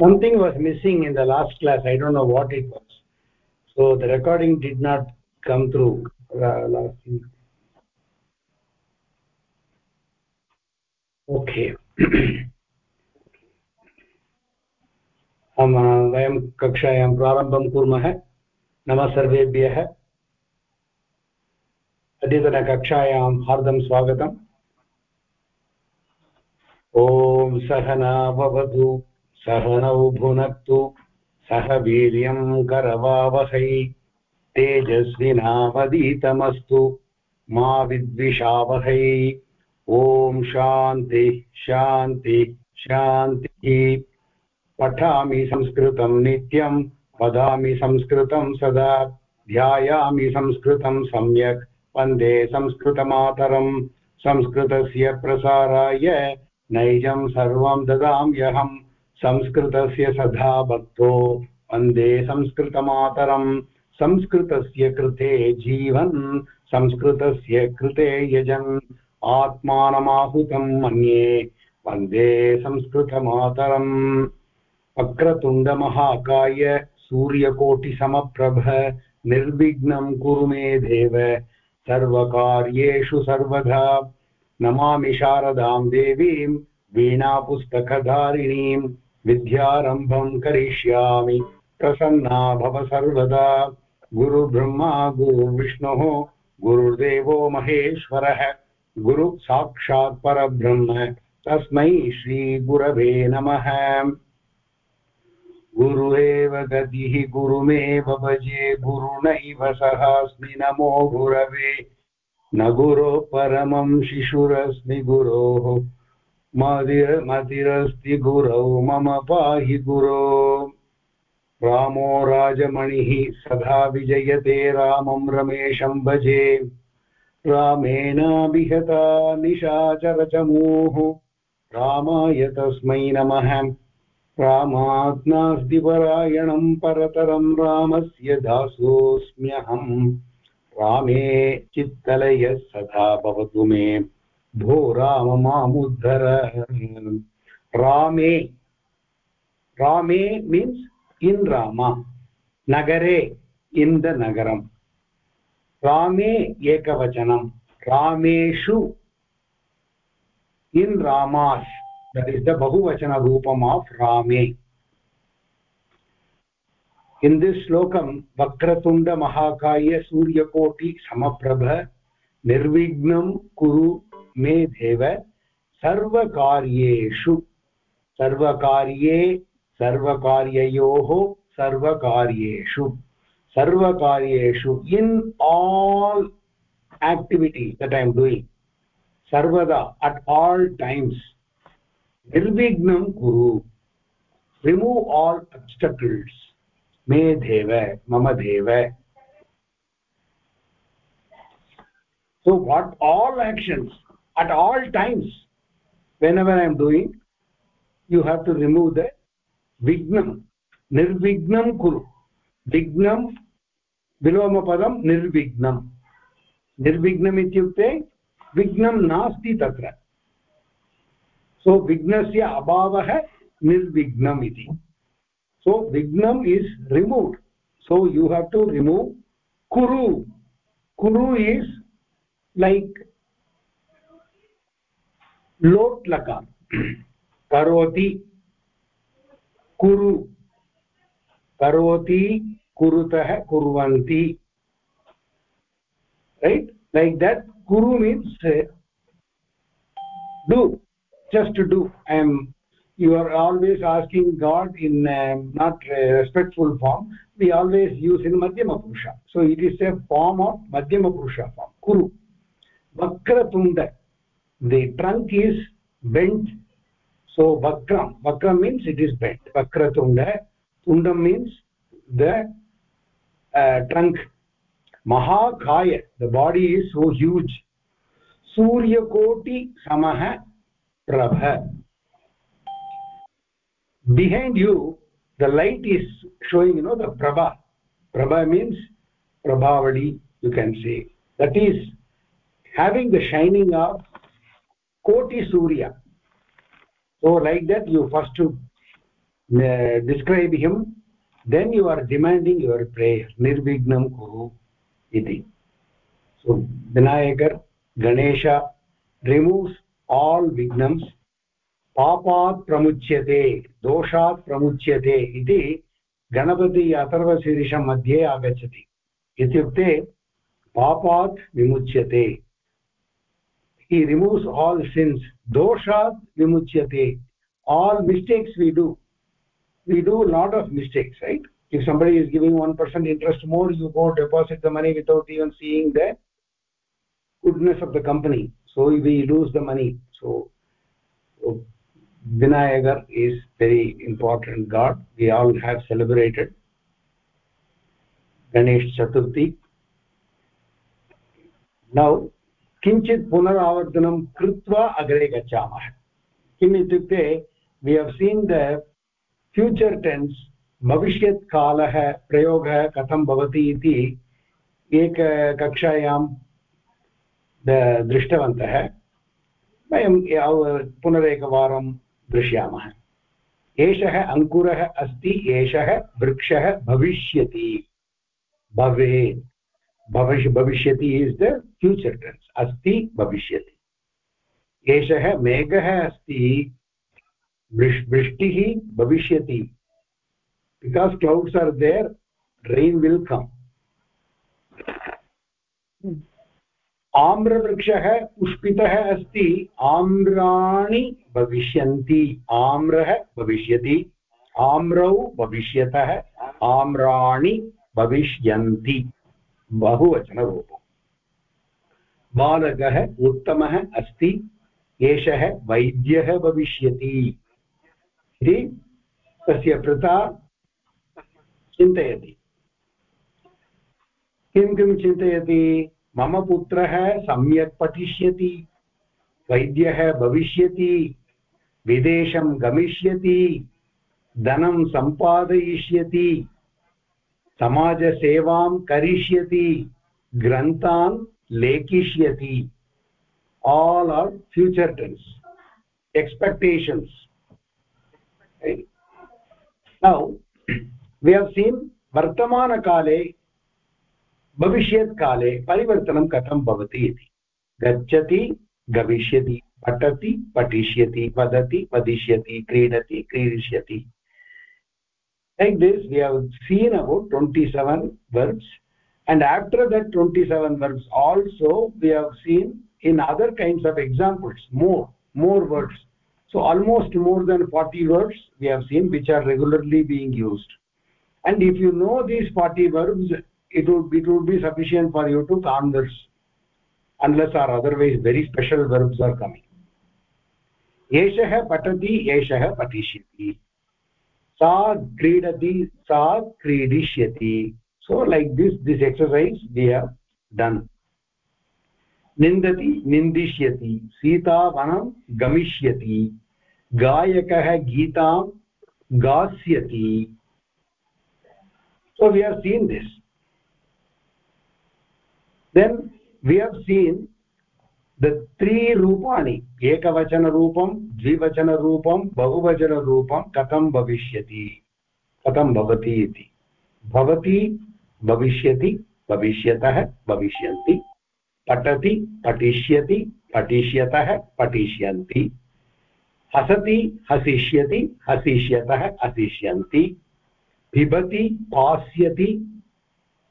something was missing in the last class i don't know what it was so the recording did not come through uh, last week okay वयं कक्षायां प्रारम्भं कुर्मः नमः सर्वेभ्यः अद्यतनकक्षायां हार्दं स्वागतम् ॐ सहना सहनौ भुनक्तु सह वीर्यं करवावहै। तेजस्विनावदीतमस्तु मा विद्विषावहै। ॐ शान्ति शान्ति, शान्तिः। पठामि संस्कृतं नित्यं, वदामि संस्कृतं सदा। ध्यायामि संस्कृतं सम्यक्। वंदे संस्कृतमातरम्। संस्कृतस्य प्रसाराय नैजं सर्वं ददाम्यहम्। संस्कृतस्य सदा भक्तो वंदे संस्कृतमातरम्। संस्कृतस्य कृते जीवन्, संस्कृतस्य कृते यजन्। आत्मानमाहुतं मन्ये, वंदे संस्कृतमातरम्। वक्रतुण्डमहाकाय सूर्यकोटिसमप्रभ, निर्विघ्नं कुरु मे देव। सर्वकार्येषु सर्वदा नमामि शारदां देवीं, वीणापुस्तकधारिणीं। विद्यारम्भं करिष्यामि। प्रसन्ना भव सर्वदा गुरुब्रह्मा गुरुविष्णुः गुरुदेवो महेश्वरः। गुरु साक्षात् परब्रह्म। तस्मै श्रीगुरवे नमः। गुरु एव गतिः, गुरुमेव भजे। गुरुणैव सहास्मि नमो गुरवे। न गुरो परमं शिशुरस्मि गुरोः। मदिर मतिरस्ति गुरौ, मम पाहि गुरो। रामो राजमणिः सदा विजयते, रामं रमेशं भजे। रामेणाभिहता निशाचरचमूः। रामाय तस्मै नमः। रामात् नास्ति परायणम् परतरम् रामस्य दासोऽस्म्यहम्। रामे चित्तलयः सदा भवतु मे। भो राम मामुद्धर रामे रामे मीन्स् इन् राम, नगरे, इन् द नगरम्। रामे एकवचनं रामेषु इन् रामास् दट् इस् द बहुवचनरूपम् आफ् रामे। इन् दिस् श्लोकं वक्रतुण्डमहाकाय सूर्यकोटि समप्रभ निर्विघ्नं कुरु मे देव सर्वकार्येषु। सर्वकार्ये सर्वकार्ययोः सर्वकार्येषु। सर्वकार्येषु in all activity that I am doing सर्वदा अट् आल् टैम्स् निर्विघ्नं कुरु। रिमूव् आल् अब्स्टकल्स् मे देव, मम देव। So what all actions at all times, whenever i am doing, you have to remove the vignam. Nirvignam kuru. विघ्नं विलोमपदं निर्विघ्नं निर्विघ्नम् इत्युक्ते विघ्नं नास्ति तत्र सो विघ्नस्य अभावः निर्विघ्नम् इति so विघ्नम् is removed so you have to remove कुरु कुरु इस् लैक् लोट्लक करोति कुरु। करोति कुरुतः कुर्वन्ति। रैट् लैक् देट् कुरु means do just do I am you are always asking God in not respectful form we always use in मध्यमपुरुष so it is form of मध्यम पुरुष फॉर्म कुरु वक्रतुण्ड the trunk is bent. So vakram vakram means it is bent. Vakratunda tundam means the uh, trunk. Mahakaya the body is so huge. Suryakoti samah prabha. Behind you the light is showing you know the prabha. Prabha means prabhavadi you can say. That is having the shining of koti surya so like that you first to uh, describe him then you are demanding your prayer nirvignam kuru iti so vinayakar ganesha removes all vignams papat pramuchyate doshat pramuchyate iti Ganpati अथर्वशीर्षं मध्ये आगच्छति इत्युक्ते पापात् विमुच्यते he removes all sins. Doshat vimuchyate. All mistakes we do. We do a lot of mistakes right? If somebody is giving 1% interest more you go deposit the money without even seeing the goodness of the company. So we lose the money. So, so vinayagar is very important god. We all have celebrated ganesh chaturthi. Now किञ्चित् पुनरावर्तनं कृत्वा अग्रे गच्छामः। किम् इत्युक्ते we have seen the future tense भविष्यत्कालः प्रयोगः कथं भवति इति एककक्षायां दृष्टवन्तः। वयं पुनरेकवारं दृश्यामः। एषः अङ्कुरः अस्ति, एषः वृक्षः भविष्यति। भवेत्। भविष्यति इस् द फ्यूचर् टेन्स् अस्ति भविष्यति। एषः मेघः अस्ति वृष्टिः भविष्यति। Because clouds are there rain will come आम्रवृक्षः पुष्पितः अस्ति आम्राणि भविष्यन्ति। आम्रः भविष्यति आम्रौ भविष्यतः आम्राणि भविष्यन्ति। बहुवचनरूपम्। बालकः उत्तमः अस्ति, एषः वैद्यः भविष्यति। इति तस्य पिता चिन्तयति। किं किं चिन्तयति? मम पुत्रः सम्यक् पठिष्यति, वैद्यः भविष्यति, विदेशं गमिष्यति, धनं सम्पादयिष्यति। समाजसेवां करिष्यति, ग्रन्थान् लेखिष्यति। Are future tense. Expectations. Right? now, we have seen वर्तमानकाले, भविष्यत्काले परिवर्तनं कथं भवति इति। गच्छति, गमिष्यति, पठति, पठिष्यति, वदति, वदिष्यति, क्रीडति, क्रीडिष्यति। like this we have seen about 27 verbs and after that 27 verbs also we have seen in other kinds of examples more more words so almost more than 40 words we have seen which are regularly being used and if you know these 40 verbs it would it would be sufficient for you to converse unless or otherwise very special verbs are coming एषः पठति एषः पठिष्यति सा क्रीडति, सा क्रीडिष्यति। So like this this exercise we have done निन्दति, निन्दिष्यति। सीतावनं गमिष्यति। गायकः गीतां गास्यति। So we have seen this then we have seen the three रूपाणि एकवचनरूपं द्विवचनरूपं बहुवचनरूपं कथं भविष्यति कथं भवति इति भवति भविष्यति भविष्यतः भविष्यन्ति पठति पठिष्यति पठिष्यतः पठिष्यन्ति हसति हसिष्यति हसिष्यतः हसिष्यन्ति पिबति पास्यति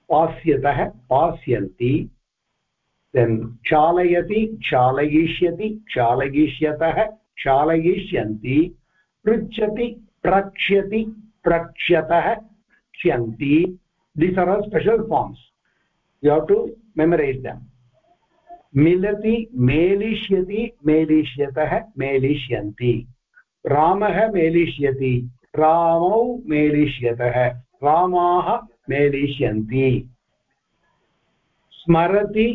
पास्यतः पास्यन्ति पास देन् क्षालयति क्षालयिष्यति क्षालयिष्यतः क्षालयिष्यन्ति पृच्छति प्रक्ष्यति प्रक्ष्यतः क्ष्यन्ति these are all special forms. You have to memorize them. मिलति मेलिष्यति मेलिष्यतः मेलिष्यन्ति रामः मेलिष्यति रामौ मेलिष्यतः रामाः मेलिष्यन्ति स्मरति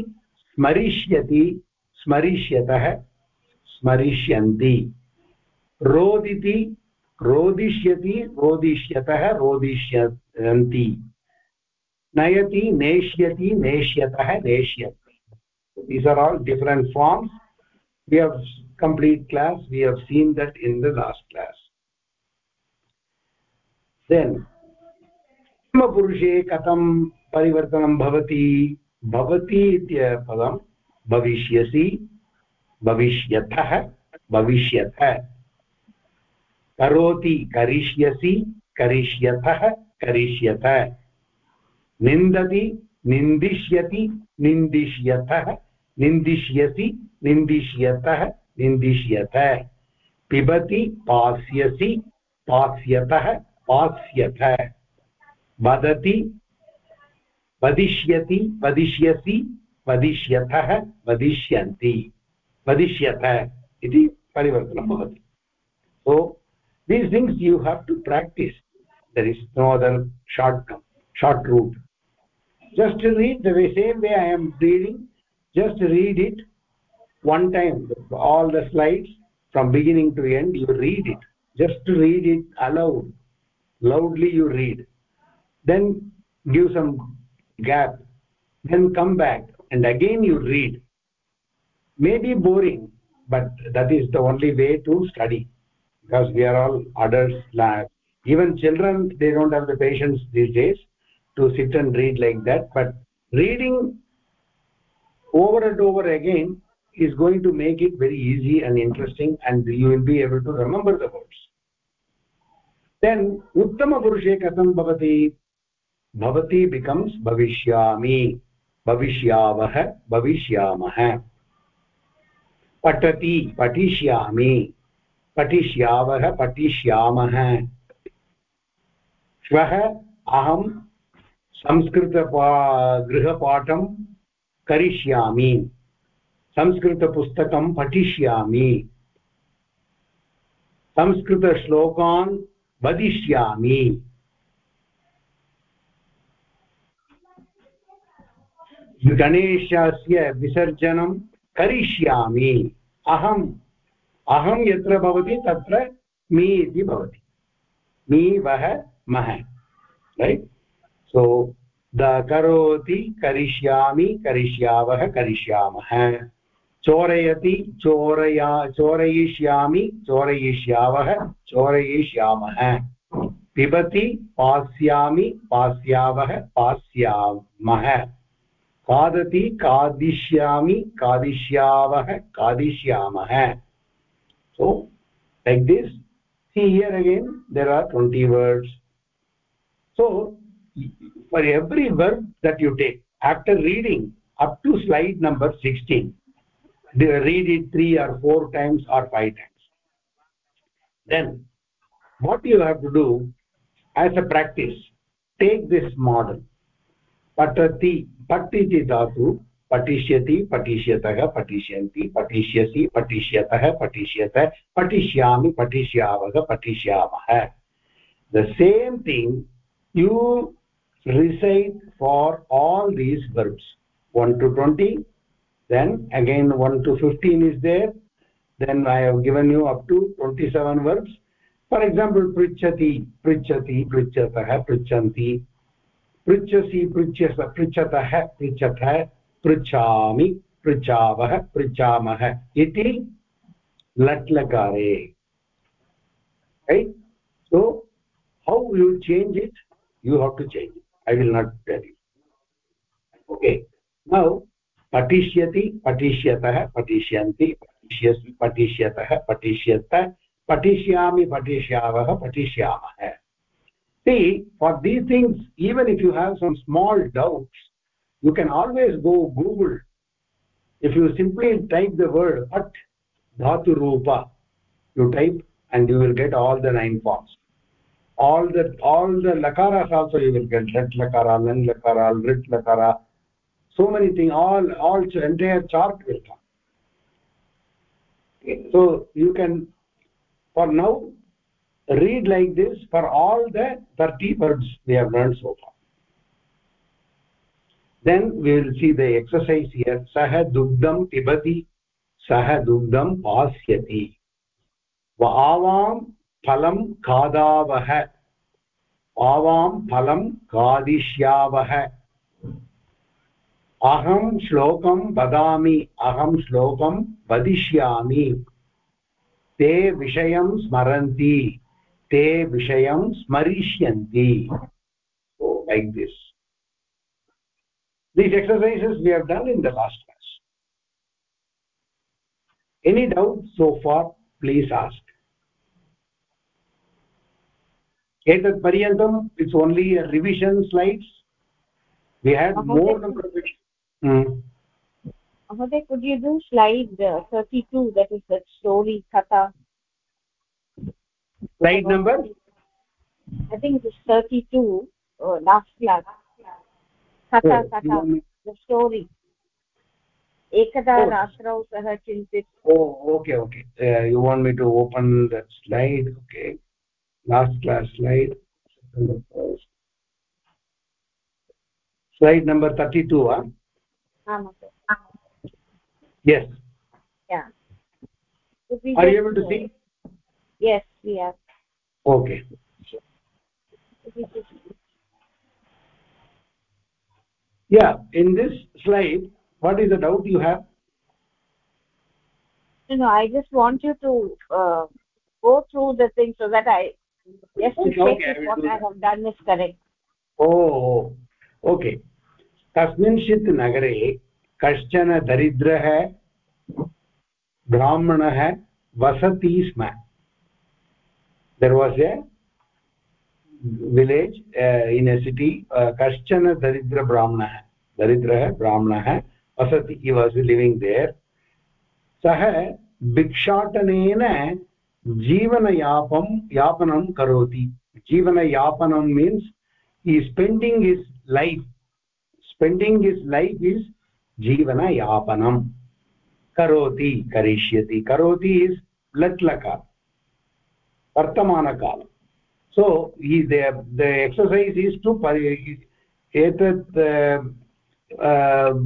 स्मरिष्यति, स्मरिष्यतः, स्मरिष्यन्ति। रोदिति, रोदिष्यति, रोदिष्यतः, रोदिष्यन्ति। नयति, नेष्यति, नेष्यतः, नेष्यति। These are all different forms. We have complete class. We have seen that in the last class. Then प्रथमपुरुषे कथं परिवर्तनं भवति भवति इत्यपदं भविष्यसि, भविष्यतः भविष्यथ करोति करिष्यसि, करिष्यतः, करिष्यत। निन्दति, निन्दिष्यति, निन्दिष्यतः, निन्दिष्यसि, निन्दिष्यतः, निन्दिष्यत। पिबति, पास्यसि, पास्यतः पास्यथ वदति वदिष्यति, वदिष्यसि, वदिष्यतः, वदिष्यन्ति। वदिष्यत इति परिवर्तनं भवति। So these things you have to practice there is no other short come short route just read the same way I am reading just read it one time all the slides from beginning to end you read it just read it aloud loudly you read then give some gap then come back and again you read. May be boring but that is the only way to study. Because we are all adults like even children they don't have the patience these days to sit and read like that. But reading over and over again is going to make it very easy and interesting and you will be able to remember the words. Then uttama purushe katham bhavati भवति becomes भविष्यामि। भविष्यावः भविष्यामः। पठति, पठिष्यामि। पठिष्यावः पठिष्यामः। श्वः अहं संस्कृतपा गृहपाठं करिष्यामि। संस्कृतपुस्तकं पठिष्यामि। संस्कृतश्लोकान् वदिष्यामि। गणेशस्य विसर्जनं करिष्यामि। अहम्, अहं यत्र भवति तत्र मी इति भवति। मी वः मह रैट् सो द करोति करिष्यामि करिष्यावः करिष्यामः। चोरयति चोरया, चोरयिष्यामि चोरयिष्यावः चोरयिष्यामः। पिबति पास्यामि पास्यावः पास्यामः। खादति खादिष्यामि खादिष्यावः खादिष्यामः so like this see here again there are 20 words so for every verb that you take after reading up to slide number 16 they read it three or four times or five times then what you have to do as a practice take this model patati भक्ति इति धातु पठिष्यति, पठिष्यतः, पठिष्यन्ति, पठिष्यसि, पठिष्यतः, पठिष्यत, पठिष्यामि, पठिष्यावः, पठिष्यामः। The same thing you recite for all these verbs one to twenty then again one to fifteen is there then I have given you up to twenty seven verbs for example पृच्छति पृच्छति, पृच्छतः, पृच्छन्ति पृच्छसि पृच्छस पृच्छतः पृच्छतः पृच्छामि पृच्छावः पृच्छामः इति लट्लकारे। So how you change it you have to change I will not tell okay now पठिष्य पठिष्य पठिष्य पठिष्यसि पठिष्यतः पठिष्यत पठिष्या पठिष्यावः पठिष्या see for these things even if you have some small doubts you can always go google. If you simply type the word at dhatu rupa you type and you will get all the nine forms. All the all the lakaras also you will get. Lat lakara nan lakara rit lakara. So many things all all entire chart will come. So you can for now read like this for all the 30 verbs we have learned so far then we will see the exercise here sah dugdam pibati sah dugdam pasyati vavam phalam khadavah आवां फलं खादिष्यावः अहं श्लोकं वदामि अहं श्लोकं वदिष्यामि ते विषयं स्मरन्ति ते विषयं स्मरिष्यन्ति so like this these exercises we have done in the last class any doubt so far please ask etat paryantam it's only a revision slides we had more number of hmm. Ahoday, could you do slide uh, 32 that is that story katha slide number i think it is 32 uh, last class katha oh, katha the story ekada oh. ratrau sah chintit oh okay okay uh, you want me to open that slide okay last class slide slide number 32 huh? um, yes yeah are you able to see yes क्रिया okay yeah in this slide what is the doubt you have you know I just want you to go through the thing so that I yes to what I have done is correct oh okay कस्मिंश्चित् नगरे कश्चन दरिद्रः ब्राह्मणः वसति स्म there was a village in a city कश्चन दरिद्रब्राह्मणः दरिद्रः ब्राह्मणः वसति हि वास् लिविङ्ग् देर् सः भिक्षाटनेन जीवनयापं यापनं करोति जीवनयापनं means he is spending his life. Spending his life is jivana yapanam. Karoti karishyati karoti वर्तमान काल। So the exercise is to एतत्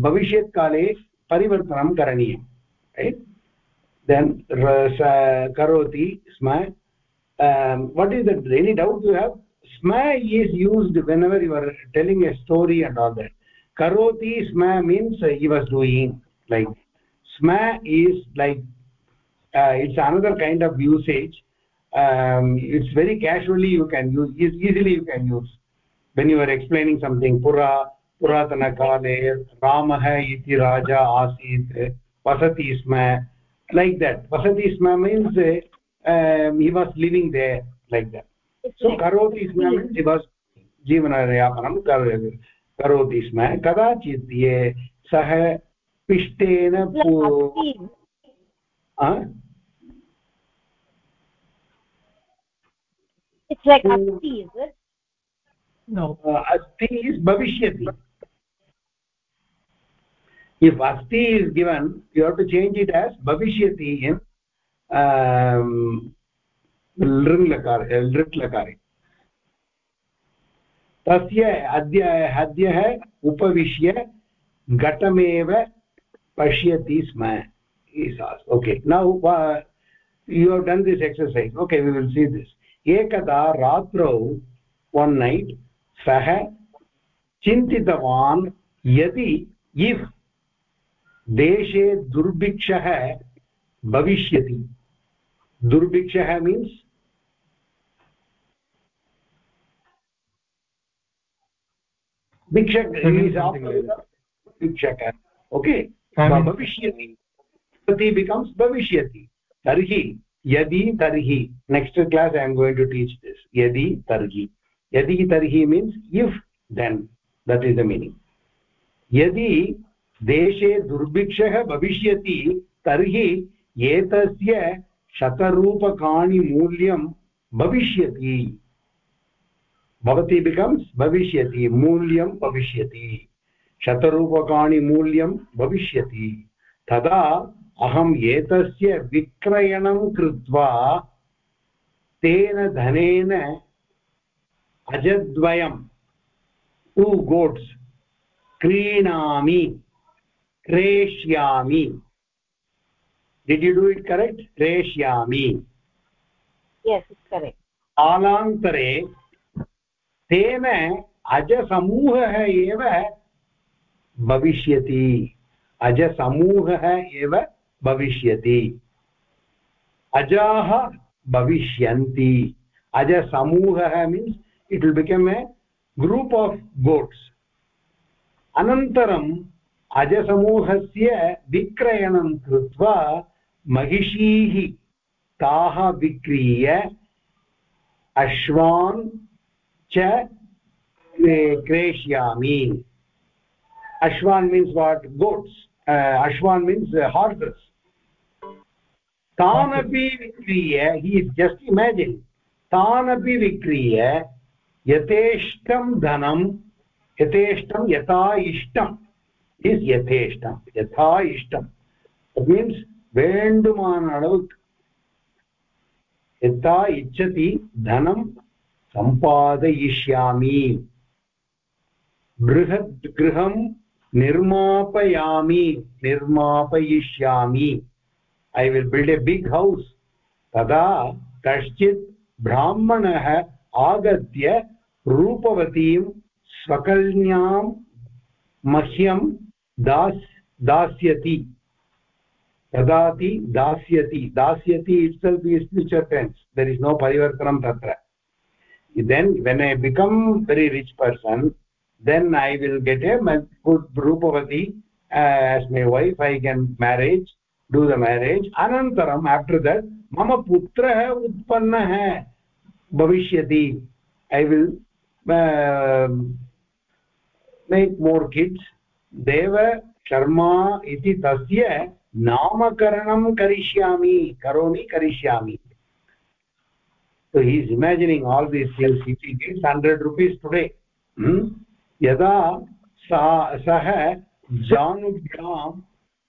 भविष्यत्काले परिवर्तनं करणीयं देन् करोति स्म। What is that any doubt you have स्म is used whenever your telling a story and all that करोति स्म means he was doing like स्म is like it's another kind of usage um, it's very casually you can use easily you can use when you are explaining something pura पुरातनकाले रामः इति राजा आसीत् वसति स्म like that vasati sma means um, he was living there like that so karoti स्म means दिवस् जीवनयापनं करोति स्म कदाचित् ये सः पिष्टेन It's like asti, is it? No. Uh, asti is bhavishyati. If asti is given, you have to change it as bhavishyati in um, लृङ् लकार लृट् लकारे तस्य अद्य अद्यः उपविश्य घटमेव पश्यति स्म okay now you have done this exercise okay we will see this एकदा रात्रौ one night सः चिन्तितवान् यदि इफ् देशे दुर्भिक्षः भविष्यति। दुर्भिक्षः मीन्स् भिक्षक ओके भविष्यति। बिकम्स् भविष्यति। तर्हि यदि तर्हि next class I am going to teach this यदि तर्हि। यदि तर्हि means if then that is the meaning यदि देशे दुर्भिक्षः भविष्यति, तर्हि एतस्य शतरूपकाणि मूल्यं भविष्यति। भवति बिकम्स् भविष्यति, मूल्यं भविष्यति। शतरूपकाणि मूल्यं भविष्यति। तदा अहम् एतस्य विक्रयणं कृत्वा तेन धनेन अजद्वयं टु गोट्स् क्रीणामि क्रेष्यामि। Did you do it correct क्रेष्यामि। कालान्तरे तेन अजसमूहः एव भविष्यति। अजसमूहः एव भविष्यति। अजाः भविष्यन्ति। aja samuhah means it will become a group of goats anantaram अजसमूहस्य विक्रयणं कृत्वा महिषीः ताः विक्रीय अश्वान् च क्रेष्यामि। अश्वान् मीन्स् वाट् गोट्स् अश्वान् मीन्स् हार्सस् तान् अपि विक्रीय हि इस् जस्ट् इमेजिन् तान् अपि विक्रीय यथेष्टं धनं यथेष्टं यथा इष्टम् इस् यथेष्टं यथा इष्टं मीन्स् வேண்டுமான அளவுக்கு यथा इच्छति धनं सम्पादयिष्यामि बृहत् गृहं निर्मापयामि निर्मापयिष्यामि I will build a big house तदा कश्चित् ब्राह्मणः आगत्य रूपवतीं स्वकन्यां मह्यं दास्, दास्यति। ददाति, दास्यति। दास्यति it's all future tense there is no परिवर्तनं तत्र। Then when I become very rich person then I will get a my good रूपवती as my wife I can marriage do the marriage अनन्तरम् आफ्टर दट् मम पुत्रः उत्पन्नः भविष्य I will make more kids Deva Sharma इति तस्य नामकरणं करिष्यामि करोमि करिष्यामि so, he is imagining all these things if he 100 rupees today. Hmm? yada sa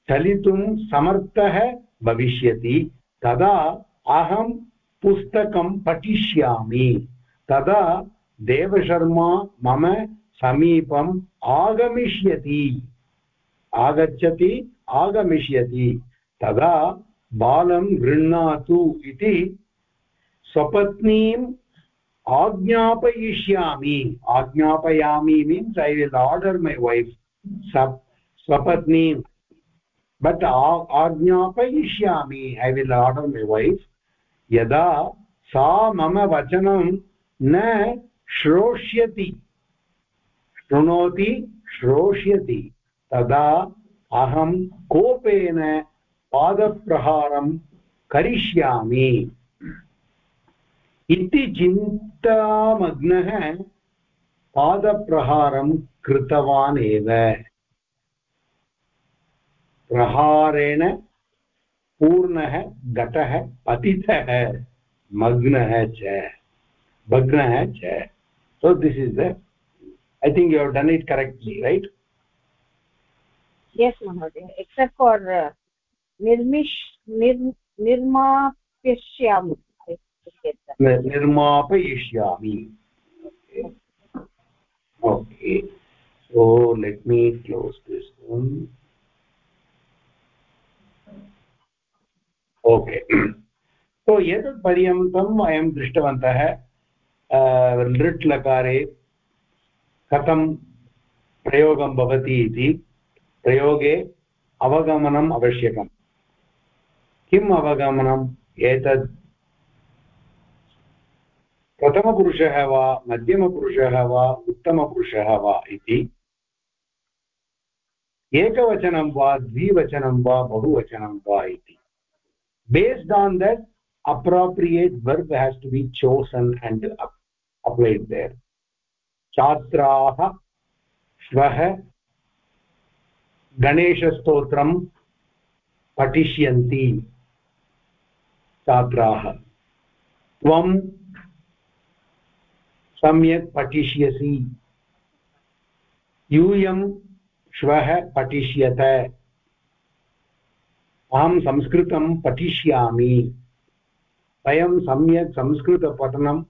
चलितुं समर्थः भविष्यति। तदा अहं पुस्तकं पठिष्यामि। तदा देवशर्मा मम समीपम् आगमिष्यति। आगच्छति, आगमिष्यति। तदा बालं गृह्णातु इति स्वपत्नीम् आज्ञापयिष्यामि। आज्ञापयामि means I will order my wife स्वपत्नीं but आज्ञापयिष्यामि I will order my wife यदा सा मम वचनं न श्रोष्यति शृणोति श्रोष्यति तदा अहं कोपेन पादप्रहारं करिष्यामि इति चिन्तामग्नः पादप्रहारं कृतवान् एव प्रहारेण पूर्णः गतः पतितः मग्नः च भग्नः च। So this is the I think you have done it correctly right yes महोदय एक्सेप्ट् फार् निर्मिश् निर्मापयिष्यामि निर्मापयिष्यामि okay so let me close this okay so एतत् पर्यन्तं वयं दृष्टवन्तः लृट् लकारे कथं प्रयोगं भवति इति, प्रयोगे अवगमनम् आवश्यकम्। किम् अवगमनम्? एतत् प्रथमपुरुषः वा, मध्यमपुरुषः वा, उत्तमपुरुषः वा इति। एकवचनं वा, द्विवचनं वा, बहुवचनं वा इति। Based on that appropriate verb has to be chosen and applied there छात्राः श्वः गणेशस्तोत्रं पठिष्यन्ति छात्राः त्वं सम्यक् पठिष्यसि यूयं श्वः पठिष्यत अहं संस्कृतं पठिष्यामि। वयं सम्यक् संस्कृतपठनं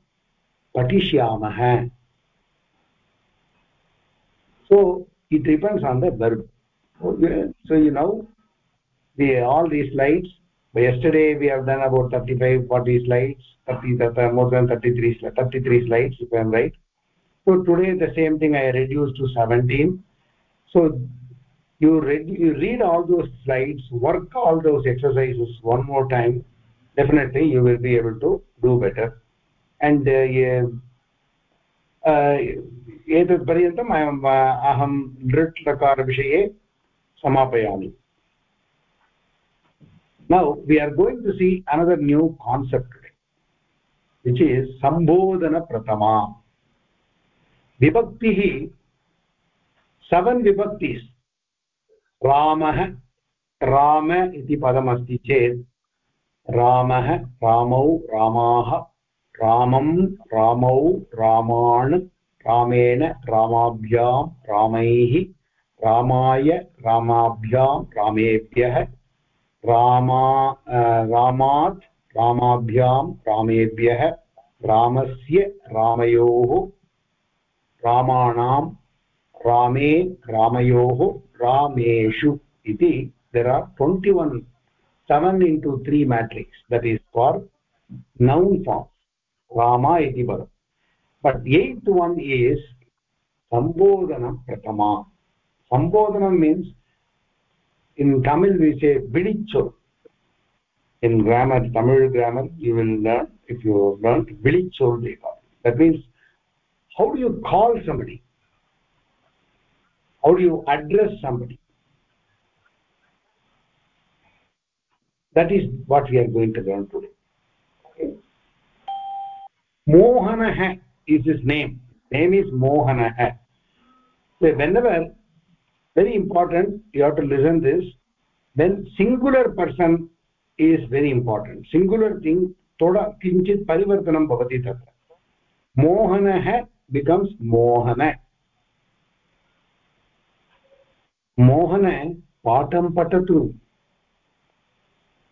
पठिष्यामः। So it depends on दर्ब् so you know the all these slides yesterday we have done about thirty five forty slides thirty more than thirty three thirty three slides इ right so today the same thing I reduce to seventeen so you read you read all those slides work all those exercises one more time definitely you will be able to do better and एतत् पर्यन्तम् अहं लृट् लकारविषये समापयामि now we are going to see another new concept today which is sambodhana pratama vibhaktiः ramah राम इति पदमस्ति चेत् रामः रामौ रामाः रामं रामौ रामान् रामेण रामाभ्यां रामैः रामाय रामाभ्यां रामेभ्यः रामा रामात् रामाभ्यां रामेभ्यः रामस्य रामयोः रामाणां रामे रामयोः रामेषु इति there are 21 7 into 3 matrix that is for noun form rama iti bhava but eighth one is sambodhana pratama sambodhana means in tamil we say bilichol in grammar tamil grammar you will learn if you learn bilichol that means how do you call somebody how do you address somebody that is what we are going to learn today okay. mohanah is his name name is mohanah so whenever very important you have to listen this when singular person is very important singular thing thoda kinchit parivartanam bhavati tatra mohanah becomes mohana mohana patam patatu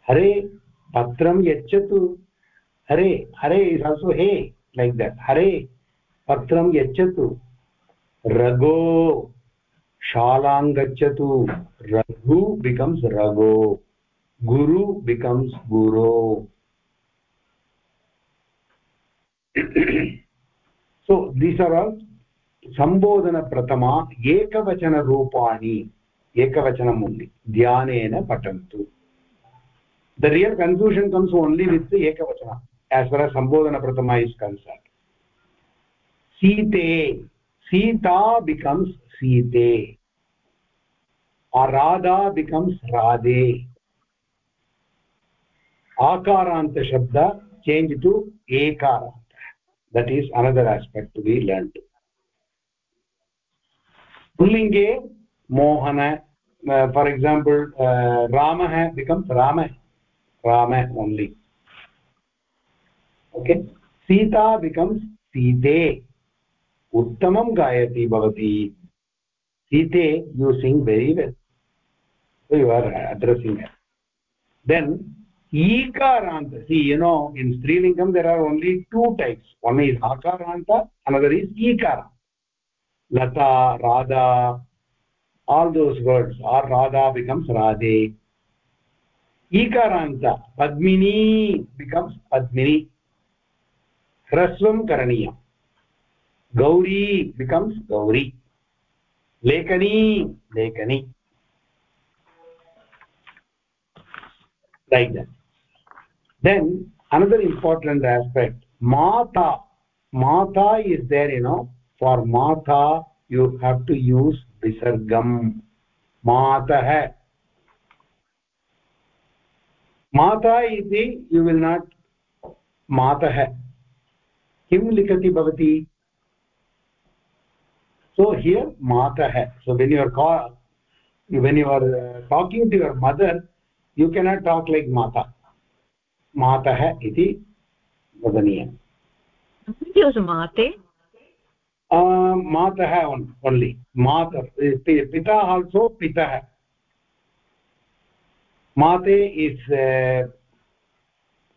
हरे पत्रं यच्छतु हरे हरे is also hey like that हरे पत्रं यच्छतु रघो शालां गच्छतु रघु बिकम्स् रघो गुरु बिकम्स् गुरो so, these are all सम्बोधनप्रथमा एकवचनरूपाणि ekavachanam only dhyanena patantu the real confusion comes only with the ekavachana as far as sambodhana prathama is concerned site sita becomes site or radha becomes radhe akaranta shabda change to ekaranta that is another aspect to be learned pullinge mohana uh, for example uh, ramah becomes ramah rama only okay sita becomes site uttamam gayati bhavati site you sing very well so you are addressing her then ikaranta see you know in strilingam there are only two types one is akaranta another is ikara lata radha all those words or radha becomes radhe. Ikaranta padmini becomes padmini. Hrasvam Karaniya gauri becomes gauri. Lekani lekani. Like that. Then another important aspect mata. Mata is there you know. For mata you have to use विसर्गम् मातः। माता इति you will not मातः। किं लिखति भवती? So here मातः। So when your call when your talking to your mother you cannot talk like माता। मातः इति वदनीयम् uh, मातः? ओन्लि माता पिता आल्सो पितः mate is uh,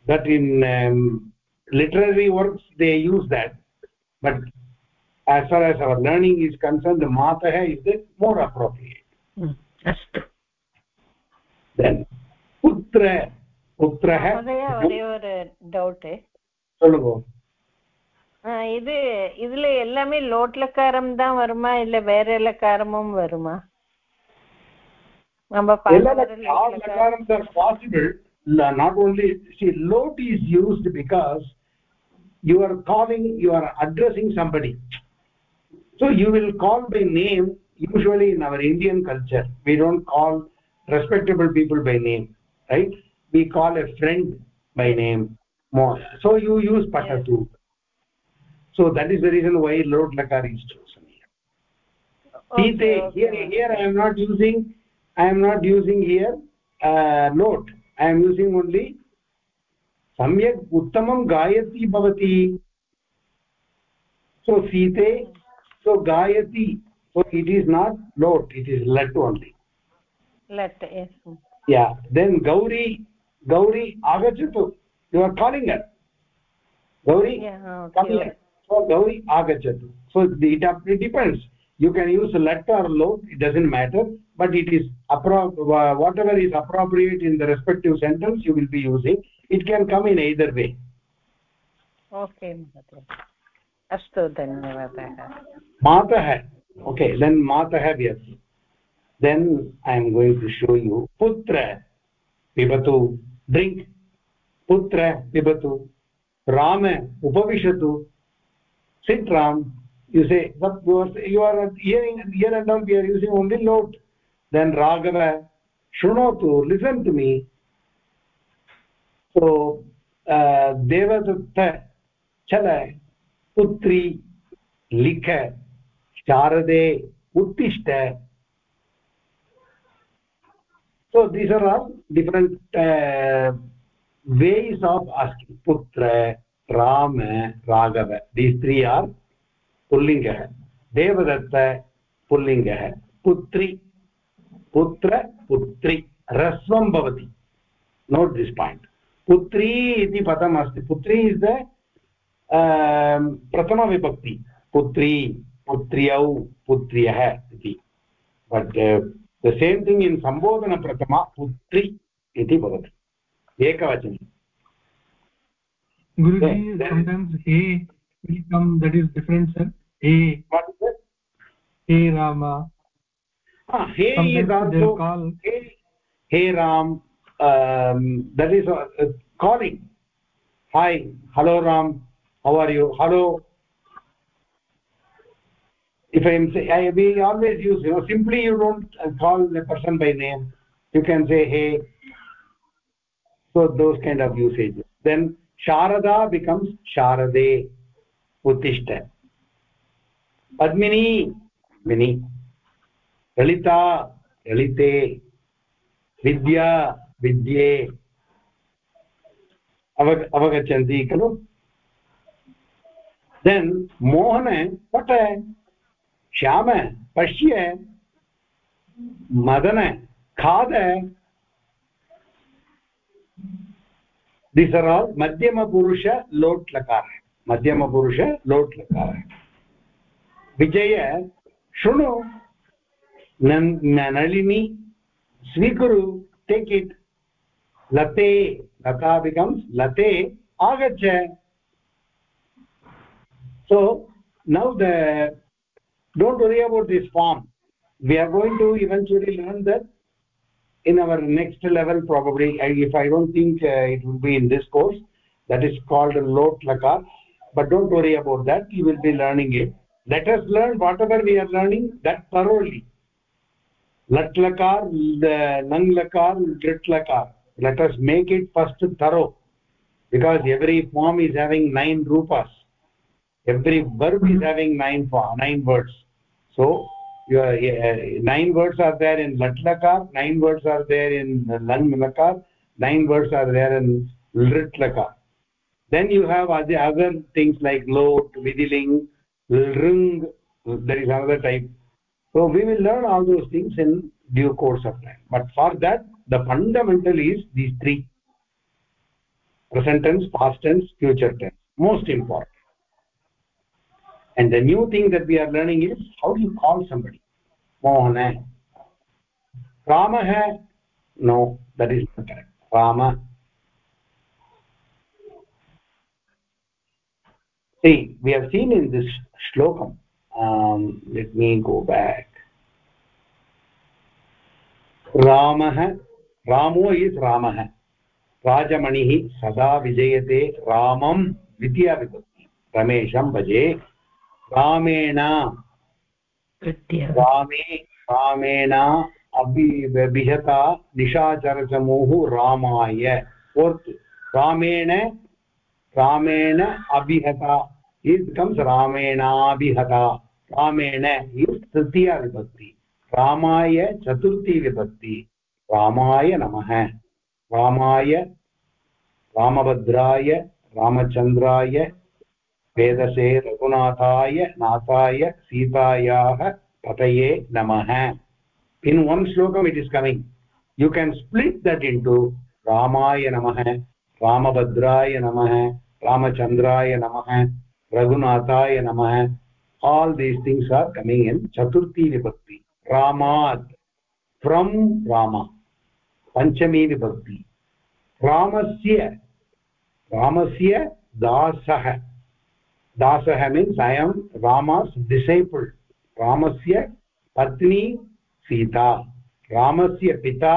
that in um, literary works they use that but as far as our learning is concerned the mata is the more appropriate mm. astu then putra putrah adhe adhe or doubt eh solunga இது இதுல எல்லாமே லோட்லக்காரம் தான் வருமா இல்ல வேற லக்காரமும் வருமா நம்ம all lakarams are possible not only see lot is used because you are calling you are addressing somebody so you will call by name usually in our indian culture we don't call respectable people by name right we call a friend by name more so you use patatu yes. So that is the reason why lord lakar is chosen here okay, okay. here here i am not using i am not using here uh, note i am using only सम्यक् उत्तमं गायति भवति so site so gayati so it is not lot it is lat only lat yes yeah then gauri gauri agachatu you are calling her gauri yeah okay. come here so gauri agachatu so it, depends you can use let or lot it doesn't matter but it is whatever is appropriate in the respective sentence you will be using it can come in either way okay अस्तु धन्यवादः मातः okay then matah yes then i am going to show you putra pibatu drink putra pibatu rama upavishatu sit ram you say you are, hearing here and all we are using only note then raghava shrunotu listen to me so uh, devadatta chala putri likha sharade uttishta so these are all different uh, ways of asking putra rama raghava these three are पुल्लिङ्गः Devadatta पुल्लिङ्गः पुत्री पुत्र पुत्री ह्रस्वं भवति note this point पुत्री इति पदम् अस्ति. पुत्री इस् द प्रथमविभक्ति पुत्री पुत्र्यौ पुत्र्यः इति. But the same thing in सम्बोधनप्रथमा पुत्री इति भवति. एकवचने. Guruji, sometimes he will come that is different, sir. He. What is it? He Rama. Ah, he sometimes is also call. Hey, hey Ram. Um, that is uh, uh, calling. Hi, hello Ram. How are you? Hello. If I am say, I we always use you know simply you don't uh, call a person by name. You can say hey. So those kind of usages. Then Sharada becomes Sharade. उत्तिष्ठ। पद्मिनी, मिनि। ललिता, ललिते। विद्या, विद्ये। अवग, अवगच्छन्ति, खलु? Then Mohan पठ श्याम पश्य this are all मध्यमपुरुष लोट् लकारः मध्यमपुरुष लोट् लकारः विजय शृणु नलिनी स्वीकुरु take it लते लता लते आगच्छ so, now the, don't worry about this form. We are going to eventually learn that in our next level probably if i don't think uh, it will be in this course that is called lot lakar. But don't worry about that. You will be learning it. Let us learn whatever we are learning that thoroughly. Lat lakar lit lakar let us make it first thorough. Because every form is having nine rupas. Every verb is having nine nine words. So your uh, nine words are there in lat lakar nine words are there in lang lakar nine words are there in lit lakar then you have other, other things like lot vidiling ring there is another type. So we will learn all those things in due course of time. But for that the fundamental is these three. Present tense past tense future tense. Most important and the new thing that we are learning is how do you call somebody mohana ramah no that is not correct rama see we have seen in this shlokam um, let me go back ramah ramo is ramah rajamaniः सदा विजयते रामं द्वितीया विभक्ति रमेशं भजे रामेण रामे रामेण अभि विहता निशाचरचमूः रामाय। फोर्त् रामेण रामेण अभिहता। Is becomes रामेणाभिहता। रामेण इस् तृतीया विभक्ति। रामाय चतुर्थी विभक्ति। रामाय नमः। रामाय रामभद्राय रामचन्द्राय वेदसे रघुनाथाय नाथाय सीतायाः पतये नमः। इन् वन् श्लोकम् it is coming you can split that into रामाय नमः रामभद्राय नमः रामचन्द्राय नमः रघुनाथाय नमः all these things are coming in चतुर्थी विभक्ति रामात् फ्रम् राम पञ्चमी विभक्ति रामस्य रामस्य दासः दासः means I am Rama's disciple रामस्य पत्नी सीता। रामस्य पिता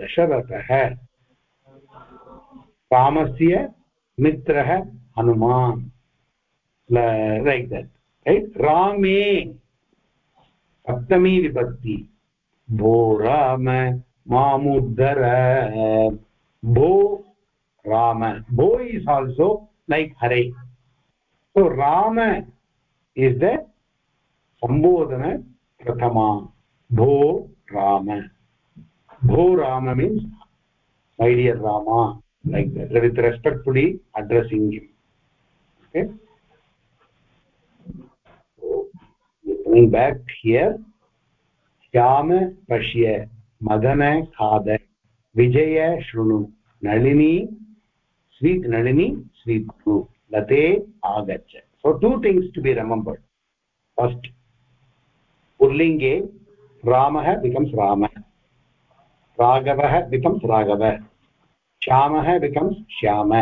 दशरथः। रामस्य मित्रः हनुमान्। लैक् दट् रैट् रामे सप्तमी विभक्ति। भो राम मामुद्धर भो राम। भो इस् आल्सो लैक् हरे। So rama is the sambodhana prathama भो राम भो Ram means my dear rama like that with respectfully addressing him okay so coming back here Shyam पश्य मदन खाद विजय शृणु नलिनी स्वीट् नलिनी स्वीकु लते आगच्छ। So two things to be remembered first पुर्लिङ्गे रामः बिकम्स् रामः। राघवः बिकम्स् राघव। श्यामः बिकम्स् श्याम।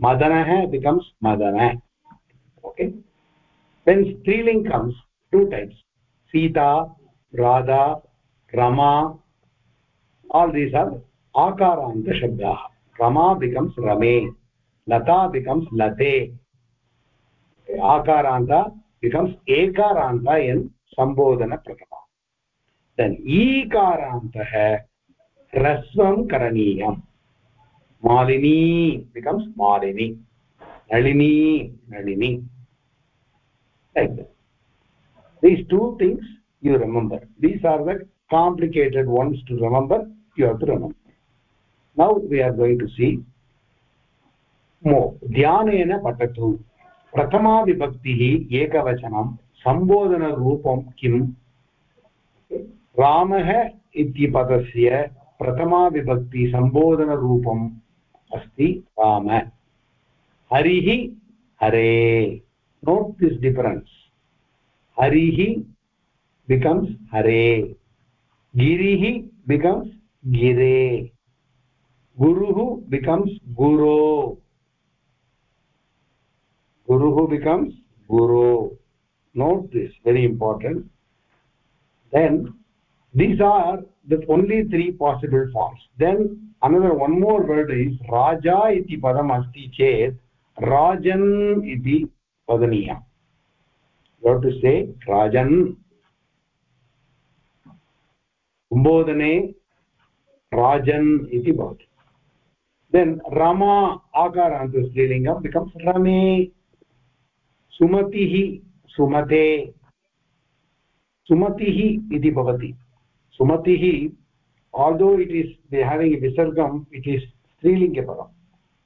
मदनः बिकम्स् मदन। ओके देन् स्त्रीलिङ्ग् comes to types Sita Radha Rama all these are आकारान्तशब्दाः रमा बिकम्स् रमे लता बिकम्स् लते आकारान्त बिकम्स् एकारान्त इन् सम्बोधनप्रथमा देन् ईकारान्तः ह्रस्वं करणीयम् Malini Nalini Nalini Nalini नळिनि these two things you remember these are the complicated ones to remember you have to remember now we are going to see more dhyanena patatu प्रथमा विभक्तिः एकवचनं, सम्बोधनरूपं किम् रामः इति पदस्य प्रथमाविभक्तिसम्बोधनरूपम् अस्ति राम। हरिः हरे। नोट् दिस् डिफरेन्स् हरिः बिकम्स् हरे। गिरिः बिकम्स् गिरे। गुरुः बिकम्स् गुरो। गुरुः बिकम्स् गुरो very important then these are the only three possible forms then another one more word is raja iti padam asti chet rajan iti padaniya you have to say rajan kumbodane rajan iti bhavati then rama akaranta strilingam becomes rame सुमति सुमते। सुमतिः इति भवति। सुमतिः Aldous it is देहानि विसर्गम् it is स्त्रीलिङ्गपदं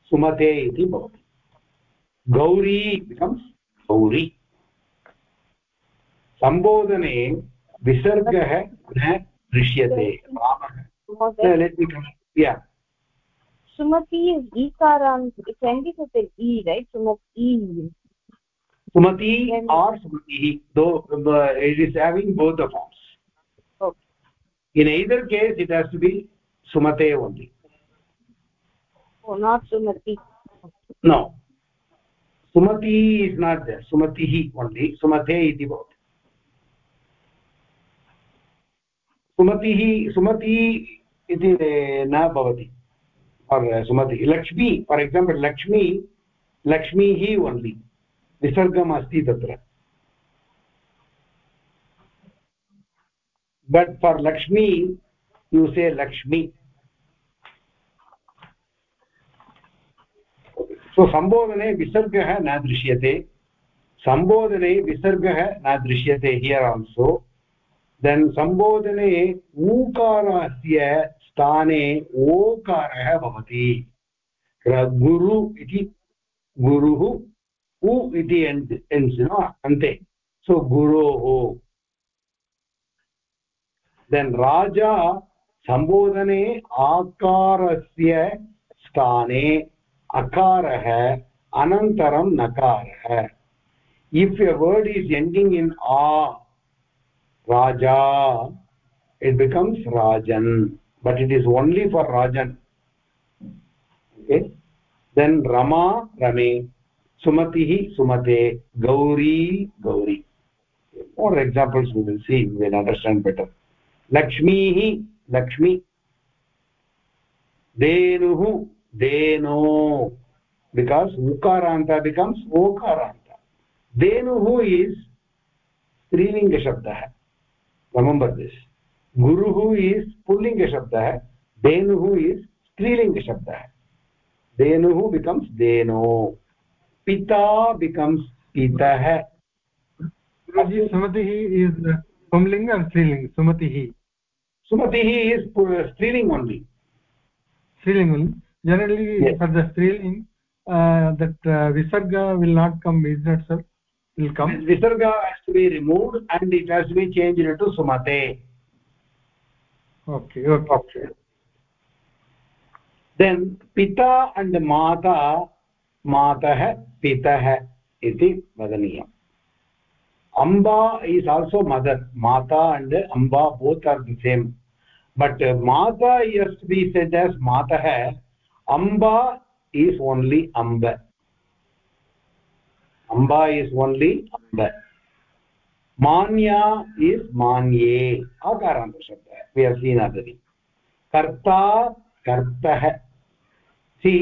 सुमते इति भवति। गौरी becomes गौरी। सम्बोधने विसर्गः न दृश्यते Sumati इकारान् Sumati sumati or sumatihi though uh, it is having both the forms okay. in either case it has to be sumate only oh not sumati no sumati is not there sumatihi only sumate iti bhavati sumatihi sumati iti na bhavati or sumati lakshmi for example lakshmi lakshmi hi only विसर्गम् अस्ति तत्र but for Lakshmi यु से लक्ष्मी सो सम्बोधने विसर्गः न दृश्यते सम्बोधने विसर्गः न दृश्यते here also then सम्बोधने ऊकारस्य स्थाने ओकारः भवति गुरु इति गुरुः उ इति अन्ते सो गुरोः देन् राजा सम्बोधने आकारस्य स्थाने अकारः अनन्तरं नकारः। इफ् य वर्ड् इस् एण्डिङ्ग् इन् आ राजा इट् बिकम्स् राजन् but it is only for राजन्। देन् रमा, रमे। सुमतिः सुमते, Gauri Gauri. For examples will see will understand better लक्ष्मीः लक्ष्मी। धेनुः धेनो बिकास् ओकारान्त बिकम्स् ओकारान्त धेनुः इस् स्त्रीलिङ्गशब्दः रमम्बर् दिस् गुरुः इस् पुल्लिङ्गशब्दः धेनुः इस् स्त्रीलिङ्गशब्दः धेनुः बिकम्स् धेनो पिता बिकम्स् पितः sumatihi is pumling or striling sumatihi sumatihi is striling only striling only generally yes. for the striling uh, that uh, visarga will not come is that sir will come visarga has to be removed and it has to be changed into sumate okay okay, okay. then pita and mata matah पितः इति वदनीयम् अम्बा is also माता and Amba both are the same but माता is be set as मातः अम्बा is only अम्ब अम्बा इस् ओन्लि अम्ब मान्या इस् मान्ये आकारान्तशब्दः वि अस्ति नदति कर्ता, कर्तः। सी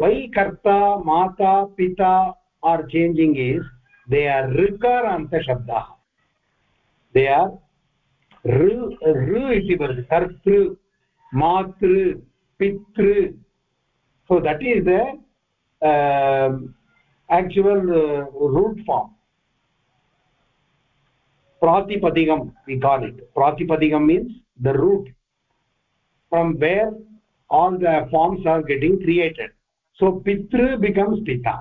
why karta mata pita are changing is they are rikaranta shabda they are ru ru iti varti kartru matru pitru so that is the uh, actual uh, root form pratipadigam we call it pratipadigam means the root from where all the forms are getting created so pitru becomes pita